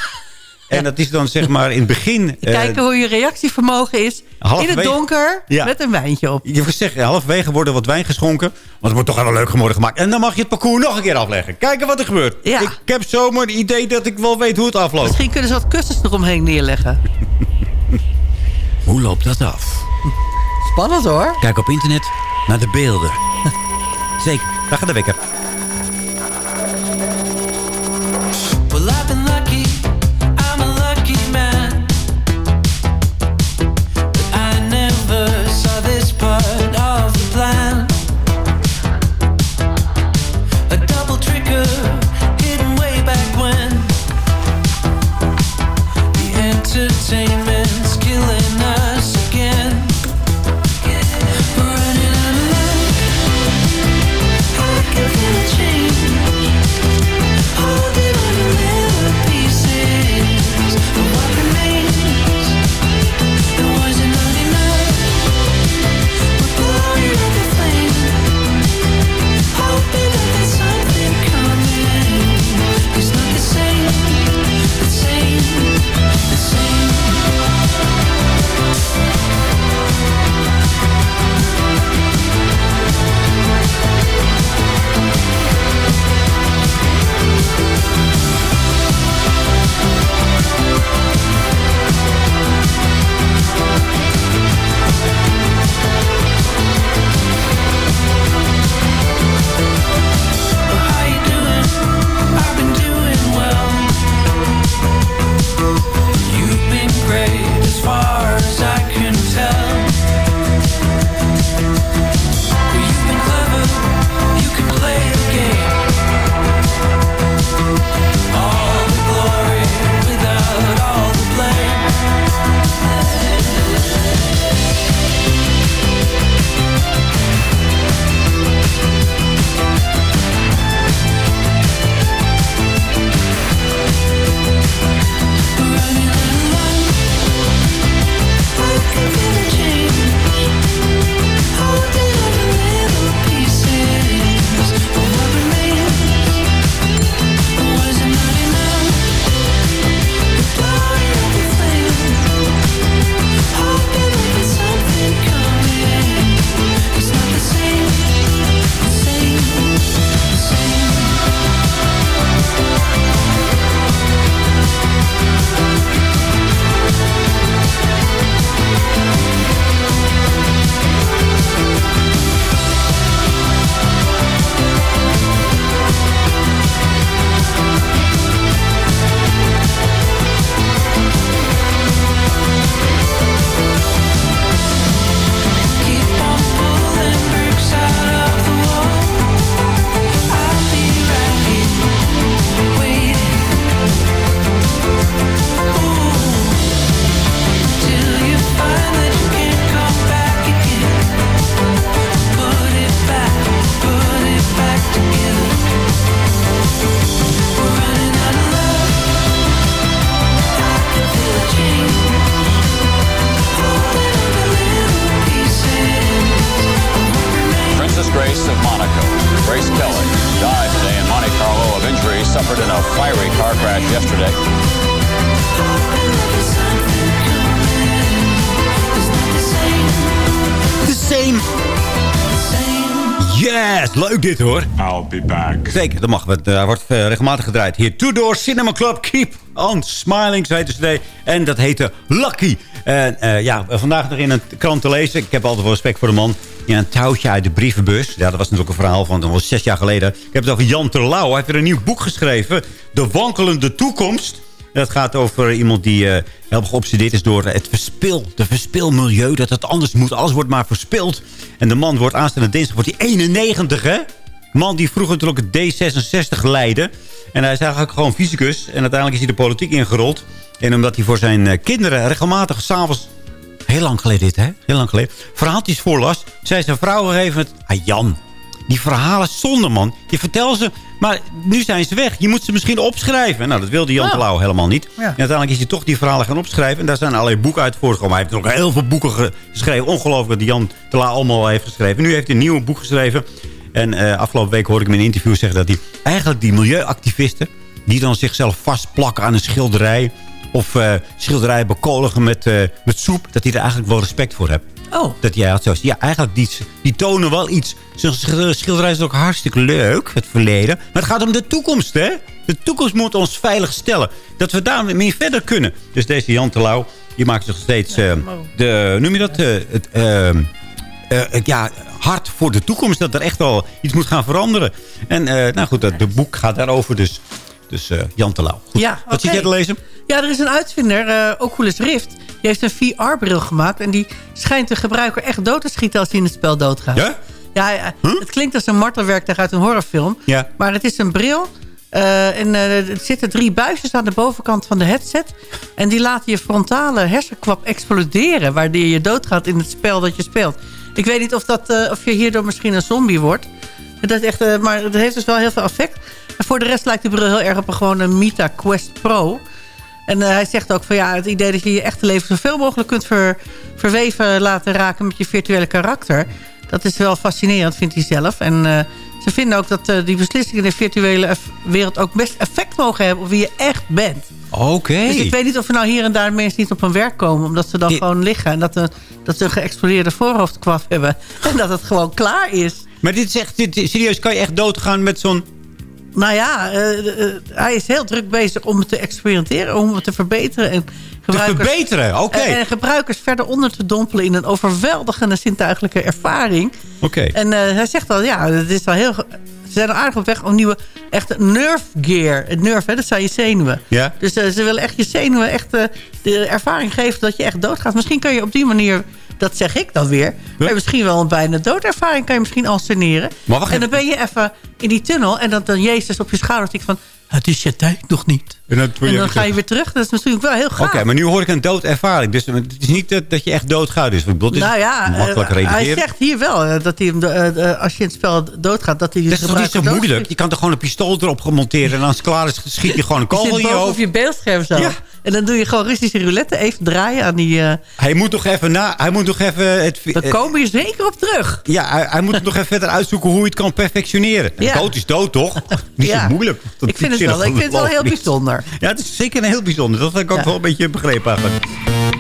En dat is dan zeg maar in het begin... eh, kijken hoe je reactievermogen is... in het donker met een wijntje op. Je zegt, halverwege wordt er wat wijn geschonken. Want het wordt toch wel leuk geworden gemaakt. En dan mag je het parcours nog een keer afleggen. Kijken wat er gebeurt. Ik heb zomaar het idee dat ik wel weet hoe het afloopt. Misschien kunnen ze wat kussens eromheen neerleggen. Hoe loopt dat af? Spannend hoor. Kijk op internet naar de beelden. Zeker, daar gaat de wekker. Leuk dit hoor. I'll be back. Zeker, dat mag. want, eh, Hij wordt eh, regelmatig gedraaid. Hier, Two Door Cinema Club, Keep on Smiling, zo heette ze En dat heette Lucky. En eh, ja, vandaag nog in een krant te lezen. Ik heb altijd wel respect voor de man. Ja, een touwtje uit de brievenbus. Ja, dat was natuurlijk een verhaal van dat was zes jaar geleden. Ik heb het over Jan Terlouw. Hij heeft weer een nieuw boek geschreven. De wankelende toekomst. Dat gaat over iemand die eh heel geobsedeerd is door het verspil, de verspilmilieu. Dat het anders moet. Alles wordt maar verspild. En de man wordt aanstaande dinsdag wordt hij 91, hè? Man die vroeger natuurlijk het D66 leidde. En hij is eigenlijk gewoon fysicus. En uiteindelijk is hij de politiek ingerold. En omdat hij voor zijn eh, kinderen regelmatig s'avonds... Heel lang geleden dit, hè? Heel lang geleden. Verhaaltjes voorlas. Zei zijn vrouw gegeven moment... Ah, Jan, die verhalen zonder man. Je vertelt ze, maar nu zijn ze weg. Je moet ze misschien opschrijven. Nou, dat wilde Jan Oh. Terlouw helemaal niet. Ja. En uiteindelijk is hij toch die verhalen gaan opschrijven. En daar zijn allerlei boeken uit voortgekomen. Hij heeft ook heel veel boeken ge- geschreven. Ongelooflijk wat die Jan Terlouw allemaal heeft geschreven. Nu heeft hij een nieuw boek geschreven. En eh, afgelopen week hoorde ik hem in een interview zeggen... dat hij eigenlijk die milieuactivisten... die dan zichzelf vastplakken aan een schilderij... of eh schilderijen bekoligen met, eh, met soep... dat hij er eigenlijk wel respect voor heeft. Oh. Dat jij had zo. Ja, eigenlijk die, die tonen wel iets. Schilder- schilderij is ook hartstikke leuk, het verleden. Maar het gaat om de toekomst, hè? De toekomst moet ons veilig stellen. Dat we daarmee verder kunnen. Dus deze Jan Terlouw, die maakt zich steeds... eh, de, noem je dat? eh, het, het, ja, hard voor de toekomst. Dat er echt wel iets moet gaan veranderen. En nou goed, dat de boek gaat daarover. Dus, dus eh, Jan Terlouw. Ja, Wat zit jij te lezen? Ja, er is een uitvinder, eh Oculus Rift. Die heeft een VR-bril gemaakt. En die schijnt de gebruiker echt dood te schieten als hij in het spel doodgaat. Ja? Ja, ja, het klinkt als een martelwerktuig uit een horrorfilm. Ja. Maar het is een bril. eh, en eh, er zitten drie buisjes aan de bovenkant van de headset. En die laten je frontale hersenkwap exploderen... waardoor je doodgaat in het spel dat je speelt. Ik weet niet of, dat, eh, of je hierdoor misschien een zombie wordt. Dat echt, eh, maar het heeft dus wel heel veel effect. En voor de rest lijkt de bril heel erg op een gewone Meta Quest Pro... En eh, hij zegt ook van ja, het idee dat je je echte leven zoveel mogelijk kunt ver, verweven laten raken met je virtuele karakter. Dat is wel fascinerend, vindt hij zelf. En eh, ze vinden ook dat eh, die beslissingen in de virtuele wereld ook best effect mogen hebben op wie je echt bent. Oké. Dus ik weet niet of er nou hier en daar mensen niet op hun werk komen. Omdat ze dan gewoon liggen. En dat, de, dat ze een geëxplodeerde voorhoofdkwaf hebben. En dat het gewoon klaar is. Maar dit is echt, dit, serieus, kan je echt doodgaan met zo'n... Nou ja, eh, eh, hij is heel druk bezig om het te experimenteren. Om het te verbeteren. En gebruikers, verbeteren, oké. En, en gebruikers verder onder te dompelen in een overweldigende zintuigelijke ervaring. Oké. En eh, hij zegt al, ja, het is wel heel... Ze zijn al aardig op weg om nieuwe, echt nerve gear. Het nerve, hè, dat zijn je zenuwen. Ja. Dus ze willen echt je zenuwen echt de ervaring geven dat je echt doodgaat. Misschien kan je op die manier, dat zeg ik dan weer... je misschien wel een bijna doodervaring kan je misschien. Maar wacht en dan ben je even in die tunnel en dat dan Jezus op je schouder tikt van... Het is je tijd nog niet. En dan, En dan ga je weer terug. Dat is natuurlijk wel heel gaaf. Oké, maar nu hoor ik een doodervaring. Dus het is niet dat, dat je echt doodgaat. Dus ik dit is nou ja, eh, makkelijk hij redigeren. zegt hier wel eh, dat hij eh, eh, als je in het spel doodgaat... dat hij Dat is toch niet zo moeilijk? Je kan er gewoon een pistool erop gemonteerd... en als het klaar is, schiet je gewoon een kogel in je hoofd. je beeldscherm zo. Ja. En dan doe je gewoon Russische roulette even draaien aan die... eh Hij moet toch even na... Hij moet toch even... Het, dan eh, komen je zeker op terug. ja, hij, hij moet nog even verder uitzoeken hoe je het kan perfectioneren. Ja. Dood is dood, toch? Niet Ja. zo moeilijk. Dat Ik vind het wel, ik vind het wel heel bijzonder. Ja, het is zeker een heel bijzonder. Dat heb ik ook Ja. wel een beetje begrepen eigenlijk.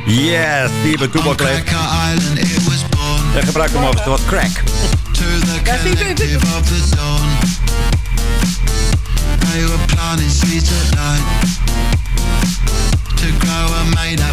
Yes, hier bij Toebak. En gebruik hem ook wat crack. Ja, zie je, mind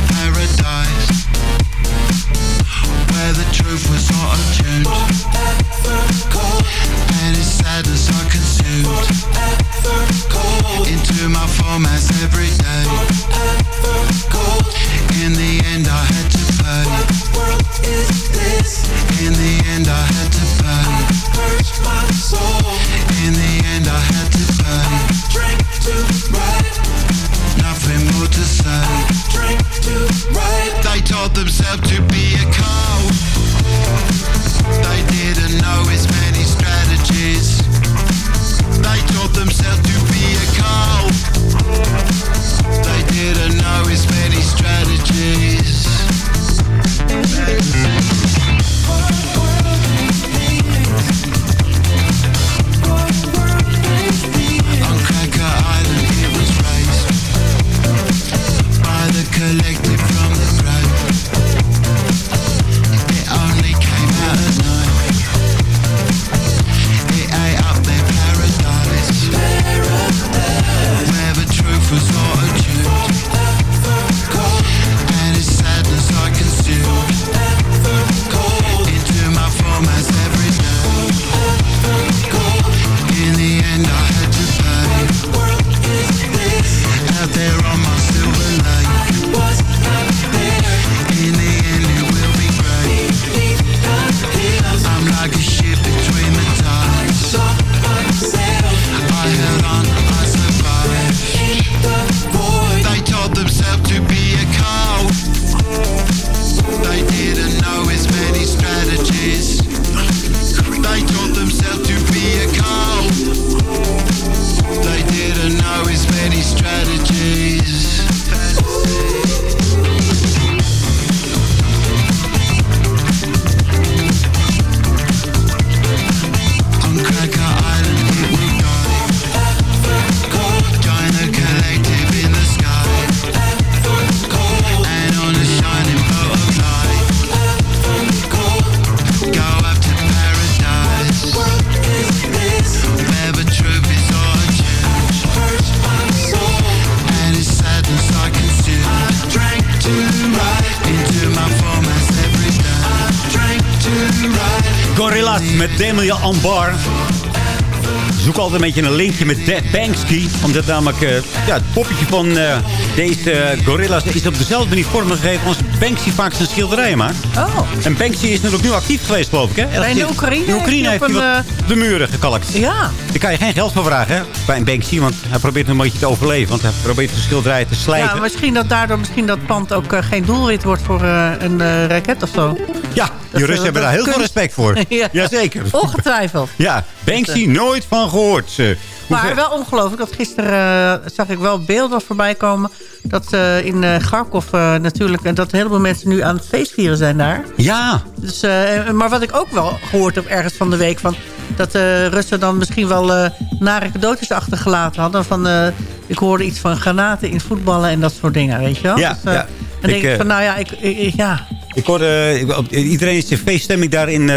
Demiel Ambar. Zoek altijd een beetje een linkje met Dead Banksy. Omdat namelijk eh, ja, het poppetje van eh, deze eh, Gorilla's is op dezelfde manier vormgegeven als Banksy vaak zijn schilderijen maakt. Oh. En Banksy is natuurlijk nu actief geweest, geloof ik. Hè? In de Oekraïne In Oekraïne heeft hij wat op de muren gekalkt. Ja. Daar kan je geen geld voor vragen hè, bij een Banksy. Want hij probeert een beetje te overleven. Want hij probeert de schilderijen te slijten. Ja, misschien dat daardoor misschien dat pand ook eh, geen doelwit wordt voor eh, een eh, raket of zo. Ja, die Dat, Russen eh, hebben daar heel veel respect voor. Ja. Jazeker. Ongetwijfeld. Ja, Banksy nooit van gehoord. Maar wel ongelooflijk. Dat gisteren eh, zag ik wel beelden voorbij komen. Dat eh, in eh, natuurlijk... en dat een heleboel mensen nu aan het feestvieren zijn daar. Ja. Dus, maar wat ik ook wel gehoord heb ergens van de week... Van, dat de Russen dan misschien wel nare cadeautjes achtergelaten hadden. Van, ik hoorde iets van granaten in voetballen en dat soort dingen, weet je wel. Ja, dus, ja. Dan denk Ik, ik, van, nou ja, ik, ik- ik- ja. Ik hoorde, ik- iedereen is in feeststemming daar in,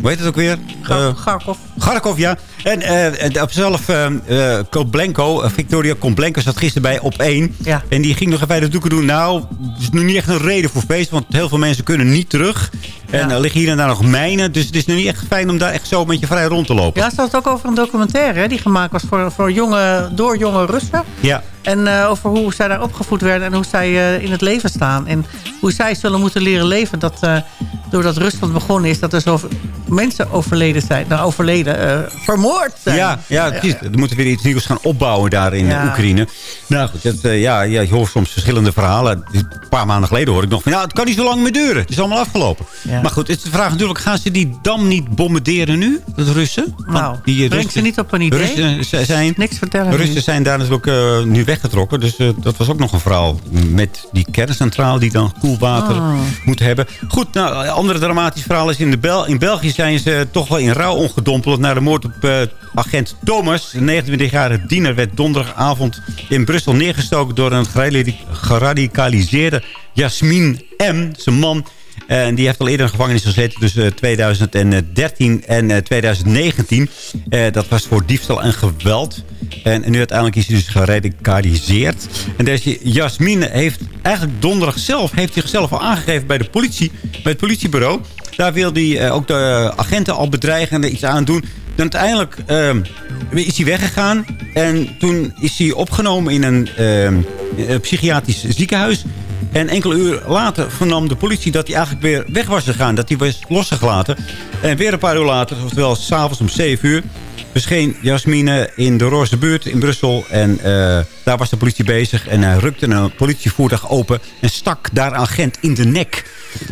hoe heet het ook weer? Eh, Kharkov. Kharkov, ja. En op zelf, eh, Koblenko, Victoria Koblenko zat gisteren bij op één. Ja. En die ging nog even bij de doeken doen. Nou, het is nu niet echt een reden voor feest. Want heel veel mensen kunnen niet terug. En er liggen hier en daar nog mijnen. Dus het is nu niet echt fijn om daar echt zo met je vrij rond te lopen. Ja, ze had het ook over een documentaire... Hè, die gemaakt was voor, voor jonge, door jonge Russen. Ja. En over hoe zij daar opgevoed werden en hoe zij in het leven staan. En hoe zij zullen moeten leren leven. Dat eh, doordat Rusland begonnen is, dat er zoveel mensen overleden zijn. Nou, overleden, eh, vermoord zijn. Ja, ja, precies. Er moeten weer iets nieuws gaan opbouwen daar in Ja. Oekraïne. Nou goed, dat, eh, ja, ja, je hoort soms verschillende verhalen. Een paar maanden geleden hoorde ik nog van... ja, het kan niet zo lang meer duren. Het is allemaal afgelopen. Ja. Maar goed, het is de vraag natuurlijk... gaan ze die dam niet bombarderen nu, de Russen? Want Nou, die, breng ze niet op een idee. Russen zijn, Niks vertellen. Russen nu. zijn daar natuurlijk eh, nu weggetrokken. Dus eh, dat was ook nog een verhaal. Met die kerncentraal die dan koelwater Oh. moet hebben. Goed, nou, een andere dramatisch verhaal is in, de Bel in België zijn ze toch wel in rouw ongedompeld... na de moord op eh, agent Thomas. Een 29-jarige diener werd donderdagavond in Brussel neergestoken... door een geradi- geradicaliseerde Jasmin M. Zijn man... En die heeft al eerder in de gevangenis gezeten tussen 2013 en eh, 2019. Eh, dat was voor diefstal en geweld. En, en nu uiteindelijk is hij dus geradicaliseerd. En deze Jasmin heeft eigenlijk donderdag zelf... heeft zichzelf al aangegeven bij de politie. Bij het politiebureau. Daar wil hij eh, ook de agenten al bedreigen en iets aan doen. Dan uiteindelijk eh, is hij weggegaan. En toen is hij opgenomen in een eh, psychiatrisch ziekenhuis. En enkele uur later vernam de politie dat hij eigenlijk weer weg was gegaan. Dat hij was losgelaten. En weer een paar uur later, oftewel s'avonds om 7 uur... verscheen Jasmine in de Roze buurt in Brussel. En eh, daar was de politie bezig. En hij rukte een politievoertuig open en stak daar agent in de nek.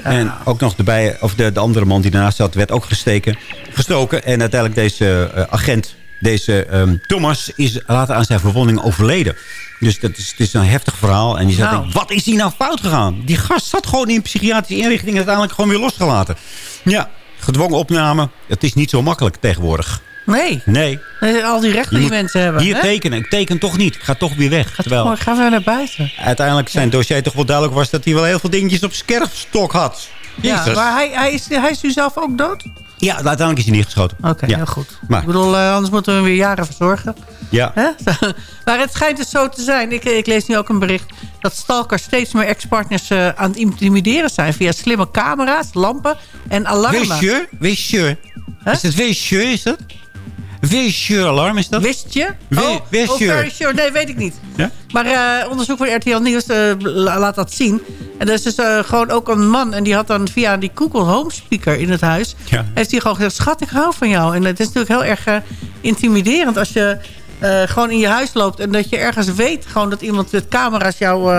En ook nog de, bij, of de, de andere man die daarnaast zat werd ook gesteken, gestoken. En uiteindelijk deze eh, agent, deze ehm, Thomas, is later aan zijn verwonding overleden. Dus dat is, het is een heftig verhaal. En je zegt, Nou. wat is hier nou fout gegaan? Die gast zat gewoon in een psychiatrische inrichting... en uiteindelijk gewoon weer losgelaten. Ja, gedwongen opname. Het is niet zo makkelijk tegenwoordig. Nee. Nee. Al die rechten die mensen hebben. Hier hè? tekenen. Ik teken toch niet. Ik ga toch weer weg. Terwijl Mooi, gaan we naar buiten. uiteindelijk zijn dossier toch wel duidelijk was... dat hij wel heel veel dingetjes op zijn kerfstok had. Ja, Jezus. maar hij, hij, is, hij is nu zelf ook dood? Ja, uiteindelijk is hij neergeschoten. Oké, Ja. heel goed. Maar- Ik bedoel, eh, anders moeten we hem weer jaren verzorgen. Ja. Hè? maar het schijnt dus zo te zijn. Ik, ik lees nu ook een bericht dat stalkers steeds meer ex-partners eh, aan het intimideren zijn... via slimme camera's, lampen en alarmen. Wist je? Wist je? Is het wist je? Is dat? Je alarm is dat? Wist je? Wi- oh, wist oh, very sure. Nee, weet ik niet. Ja? Maar eh, onderzoek van RTL Nieuws eh, la- laat dat zien. En er is dus eh, gewoon ook een man... en die had dan via die Google Home speaker in het huis... Ja. heeft hij gewoon gezegd... schat, ik hou van jou. En het is natuurlijk heel erg intimiderend... als je gewoon in je huis loopt... en dat je ergens weet gewoon dat iemand met camera's jou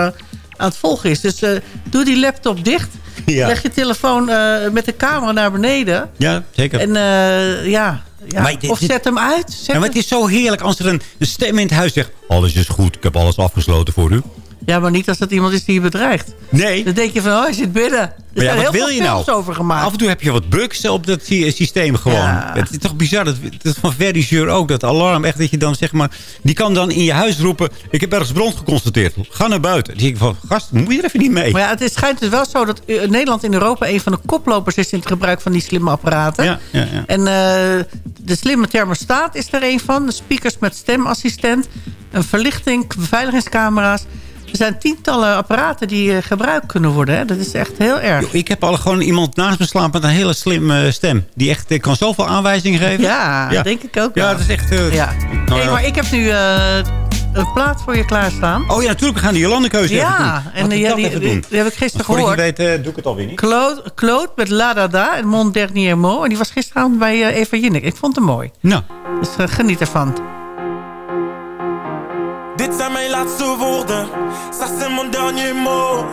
aan het volgen is. Dus doe die laptop dicht... Ja. Leg je telefoon met de camera naar beneden. Ja, zeker. En ja, Ja, Maar dit- of zet hem uit. Zet Ja, maar het is zo heerlijk als er een stem in het huis zegt... alles is goed, ik heb alles afgesloten voor u. Ja, maar niet als dat iemand is die je bedreigt. Nee. Dan denk je van, oh, hij zit binnen. Er Maar ja, wat heel wil veel je nou? over gemaakt. Af en toe heb je wat bugs op dat sy- systeem gewoon. Ja. Het is toch bizar. Dat, dat is van Verisure ook. Dat alarm echt dat je dan zeg maar... Die kan dan in je huis roepen... Ik heb ergens brand geconstateerd. Ga naar buiten. Dan denk ik van... Gast, moet je er even niet mee. Maar ja, het is, schijnt dus wel zo dat eh, Nederland in Europa... een van de koplopers is in het gebruik van die slimme apparaten. Ja, ja, ja. En eh, de slimme thermostaat is er een van. De speakers met stemassistent. Een verlichting, beveiligingscamera's. Er zijn tientallen apparaten die eh, gebruikt kunnen worden. Hè. Dat is echt heel erg. Yo, Ik heb al gewoon iemand naast me slaan met een hele slimme stem. Die echt eh, kan zoveel aanwijzingen geven. Ja, denk ik ook Ja, wel. dat is echt... eh, Ja. nou Hey, ja. maar ik heb nu een plaat voor je klaarstaan. Oh ja, natuurlijk. We gaan die Jolande-keuze doen. Ja, en die, die, heb ik gisteren Voordat je gehoord. weet, doe ik het alweer niet. Claude, Claude met La Dada en Mon Dernier Mot. En die was gisteravond bij Eva Jinnik. Ik vond hem mooi. Nou. Dus geniet ervan. Laatste woorden, ça c'est mon dernier mot.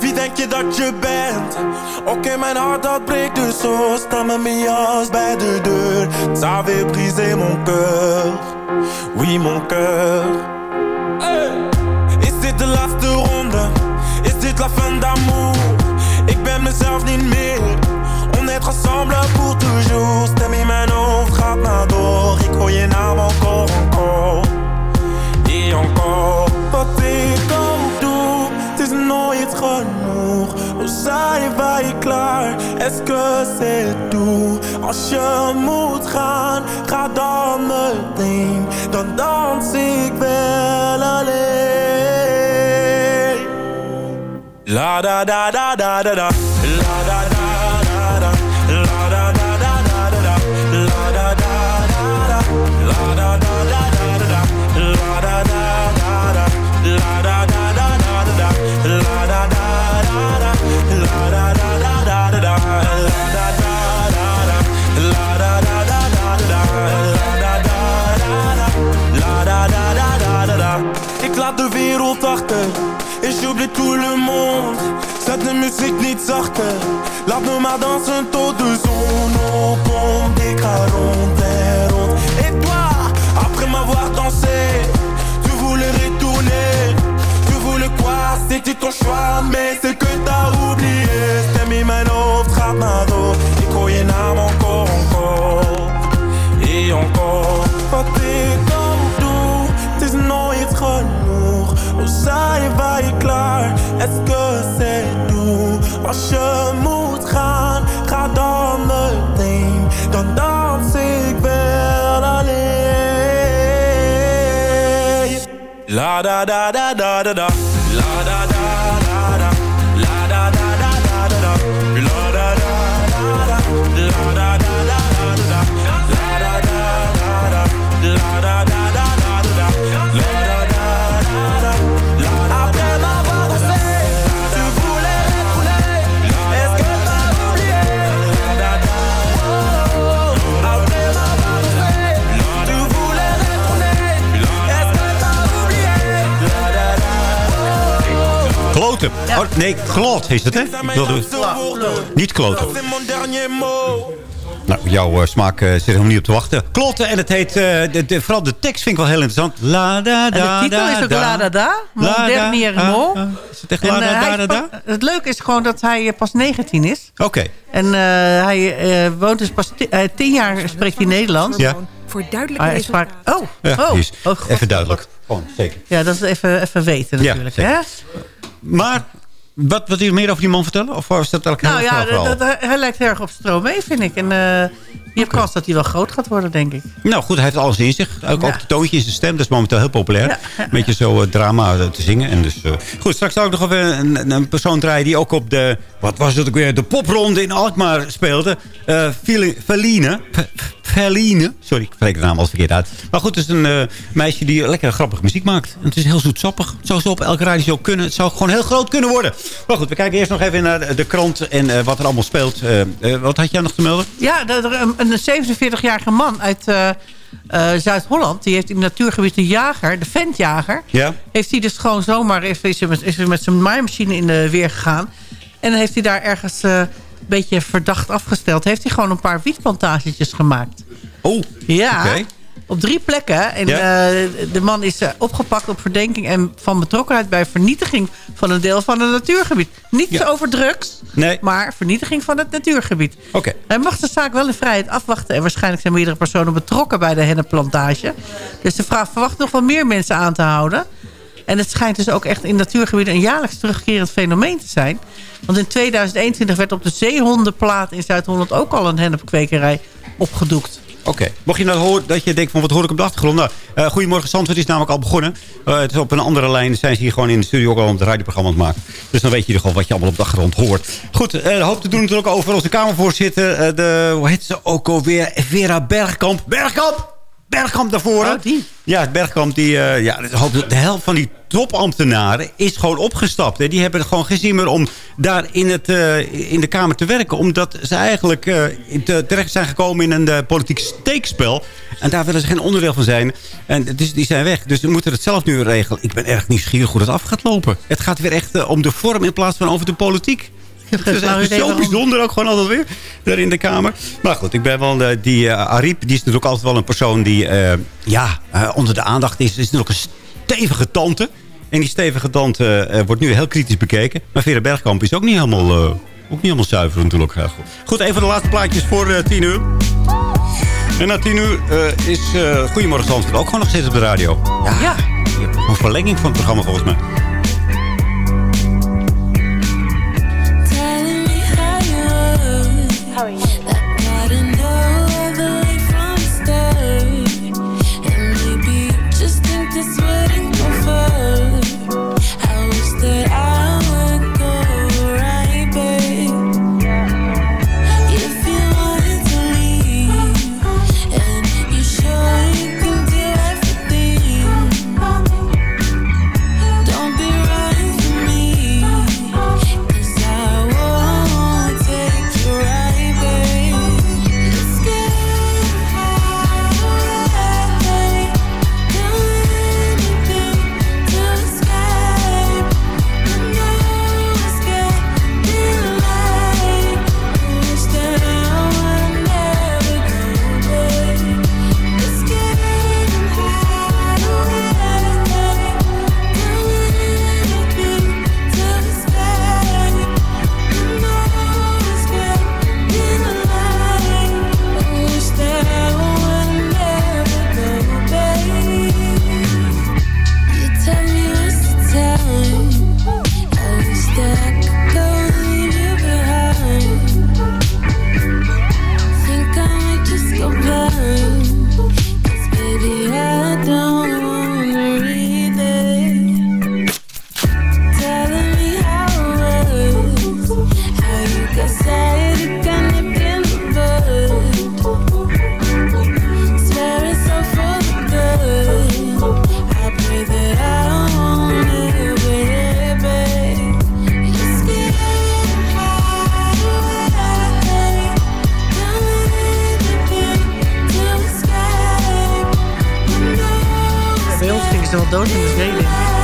Wie denk je dat je bent? Oké, mijn hart dat breekt dus zo. Sta met mijn jas bij de deur. Ça avait brisé mon cœur, oui mon cœur. Hey. Is dit de laatste ronde? Is dit la fin d'amour? Ik ben mezelf niet meer. On est ensemble pour toujours. Stem in mijn hoofd gaat maar door. Ik hoor je naam encore, encore. Encore, wat ik ook doe, het is nooit genoeg. Oh, zijn wij klaar? Est-ce que c'est tout? Als je moet gaan, ga dan meteen. Dan dans ik wel alleen. La da da da da da da. La da da wereld achter. Et j'oublie tout le monde. Zet de muziek niet zachter Laat me maar dansen tot de zon opkomt Ik ga rond en rond Et toi, après m'avoir dansé Tu voulais retourner. Tu voulais quoi, c'était ton choix Mais c'est que t'as oublié. Stem in mijn hoofd Zijn wij klaar? Que c'est tout? Als je moet gaan, ga dan meteen. Dan dans ik wel alleen. La da da da da da da Kloten. Oh, nee, kloot is het, hè? Ik wilde... Niet kloten. Nou, jouw eh, smaak eh, zit er helemaal niet op te wachten. Kloten en het heet... eh, de, de, vooral de tekst vind ik wel heel interessant. La da En da de titel da is ook da. La. Mon da, Dernier Mot. Is het echt En, la da da da Het leuke is gewoon dat hij pas 19 is. Oké. En eh, hij eh, woont dus pas ti- eh, 10 jaar spreekt hij Nederlands. Ja. Voor duidelijke oh, Ja, oh, oh, even duidelijk. Gewoon, zeker. Ja, dat is even, even weten Ja, natuurlijk. hè? Maar, wat wil je meer over die man vertellen? Of was dat elke Nou heel ja, dat, dat- hij lijkt heel erg op Stromae, vind ik. En eh, je hebt kans dat hij wel groot gaat worden, denk ik. Nou goed, hij heeft alles in zich. Ook, Ja. ook de toontje in zijn stem, dat is momenteel heel populair. Ja. Een beetje zo eh, drama eh, te zingen. En dus, eh, goed, straks zou ik nog even een, een persoon draaien die ook op de... Wat was het ook weer? De popronde in Alkmaar speelde. Eh Feline. Feline. Sorry, ik spreek de naam al verkeerd uit. Maar goed, het is een eh, meisje die lekker grappige muziek maakt. En het is heel zoetsappig. Het zou zo op elke radio kunnen. Het zou gewoon heel groot kunnen worden. Maar goed, we kijken eerst nog even naar de, krant en eh, wat er allemaal speelt. Eh, wat had jij nog te melden? Ja, een, een 47-jarige man uit Zuid-Holland... die heeft in het natuurgebied de jager, de ventjager... Ja? heeft hij dus gewoon zomaar is met, is met zijn maaimachine in de weer gegaan. En dan heeft hij daar ergens beetje verdacht afgesteld. Heeft hij gewoon een paar wietplantagetjes gemaakt. Oh, Ja, oké. op drie plekken. En Ja. eh, de man is eh, opgepakt op verdenking en van betrokkenheid bij vernietiging van een deel van het natuurgebied. Niet over drugs, Nee. maar vernietiging van het natuurgebied. Oké. Hij mag de zaak wel in vrijheid afwachten. En waarschijnlijk zijn meerdere personen betrokken bij de hennepplantage. Dus de vraag verwacht nog wel meer mensen aan te houden. En het schijnt dus ook echt in natuurgebieden een jaarlijks terugkerend fenomeen te zijn. Want in 2021 werd op de Zeehondenplaat in Zuid-Holland ook al een hennepkwekerij opgedoekt. Oké. Mocht je nou horen dat je denkt van wat hoor ik op de achtergrond? Nou, eh, Goedemorgen Zandvoort is namelijk al begonnen. Eh, het is op een andere lijn. Zijn ze hier gewoon in de studio ook al een radioprogramma aan het maken. Dus dan weet je gewoon wat je allemaal op de achtergrond hoort. Goed, eh hoop te doen natuurlijk over onze Kamervoorzitter. de, hoe heet ze ook alweer? Vera Bergkamp. Bergkamp! Bergkamp daarvoor. Oh, die. Ja, Bergkamp, die, eh, ja, de, helft van die topambtenaren is gewoon opgestapt. Hè. Die hebben er gewoon geen zin meer om daar in, het, eh, in de Kamer te werken. Omdat ze eigenlijk eh, terecht zijn gekomen in een politiek steekspel. En daar willen ze geen onderdeel van zijn. En dus die zijn weg. Dus we moeten het zelf nu regelen. Ik ben erg nieuwsgierig hoe dat af gaat lopen. Het gaat weer echt om de vorm in plaats van over de politiek. Het is zo waarom. bijzonder ook gewoon altijd weer. Daar in de Kamer. Maar goed, ik ben wel... eh, die eh, Ariep, die is natuurlijk altijd wel een persoon die... eh, ja, onder de aandacht is. Is natuurlijk een stevige tante. En die stevige tante wordt nu heel kritisch bekeken. Maar Vera Bergkamp is ook niet helemaal, ook niet helemaal zuiver natuurlijk. Goed. goed, even de laatste plaatjes voor tien uur. En na tien uur is Goedemorgen Zandvoort ook gewoon nog steeds op de radio. Ja, Ja. een verlenging van het programma volgens mij.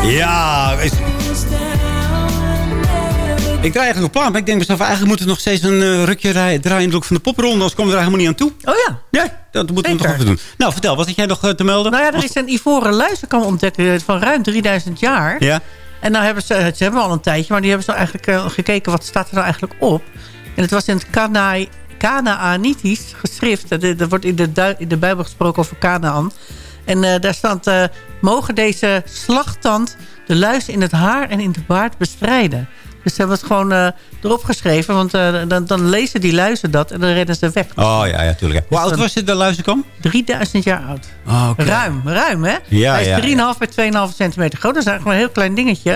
Ja, is, ik draai eigenlijk op plan, maar ik denk mezelf, eigenlijk moeten we nog steeds een eh, rukje draaien in de van de popronde, anders komen we er helemaal niet aan toe. Oh ja. Ja, dat moeten we toch even doen. Nou, vertel, wat had jij nog eh, te melden? Nou ja, er is een ivoren luizenkamp ontdekt van ruim 3000 jaar. Ja? En nou hebben ze, ze hebben al een tijdje, maar die hebben ze nou eigenlijk eh, gekeken wat staat er nou eigenlijk op. En het was in het Kana- Kanaanitisch geschrift. Er er wordt in de, in de Bijbel gesproken over Canaan. En eh, daar staat, eh, mogen deze slagtand de luis in het haar en in de baard bestrijden. Dus ze hebben het gewoon eh, erop geschreven, want dan, dan lezen die luizen dat en dan rennen ze weg. Oh ja, ja, tuurlijk. Hoe oud was dit, de luizenkamp? 3000 jaar oud. Oh. Ruim, ruim hè? Ja, Hij is ja, 3,5 bij 2,5 centimeter groot. Dat is eigenlijk een heel klein dingetje.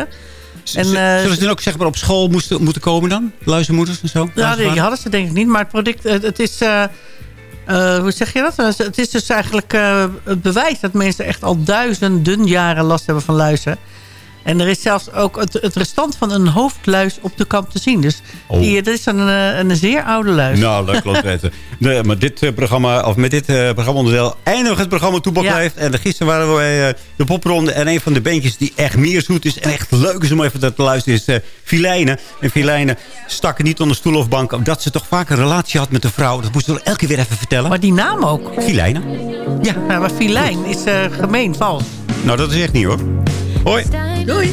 En, Zullen ze dan ook zeg maar op school moesten, moeten komen dan? Luizenmoeders en zo? ja, die hadden ze denk ik niet. Maar het product, het, het is... eh, eh, hoe zeg je dat? Het is dus eigenlijk eh, het bewijs dat mensen echt al duizenden jaren last hebben van luizen. En er is zelfs ook het, het restant van een hoofdluis op de kamp te zien. Dus Oh. die, dat is een, eh, een zeer oude luis. Nou, dat klopt. weten. nee, maar dit eh, programma, of met dit uh, programma-onderdeel eindigt het programma Toepak Ja. En gisteren waren we bij eh, de popronde. En een van de bandjes die echt meer zoet is en echt leuk is om even te luisteren is eh Filijnen. En Filijnen stak niet onder stoel of bank. Omdat ze toch vaak een relatie had met een vrouw. Dat moest ze elke keer weer even vertellen. Maar die naam ook. Filijnen. Ja, maar filijn is gemeen, vals. Nou, dat is echt niet hoor. Hoi. Doei.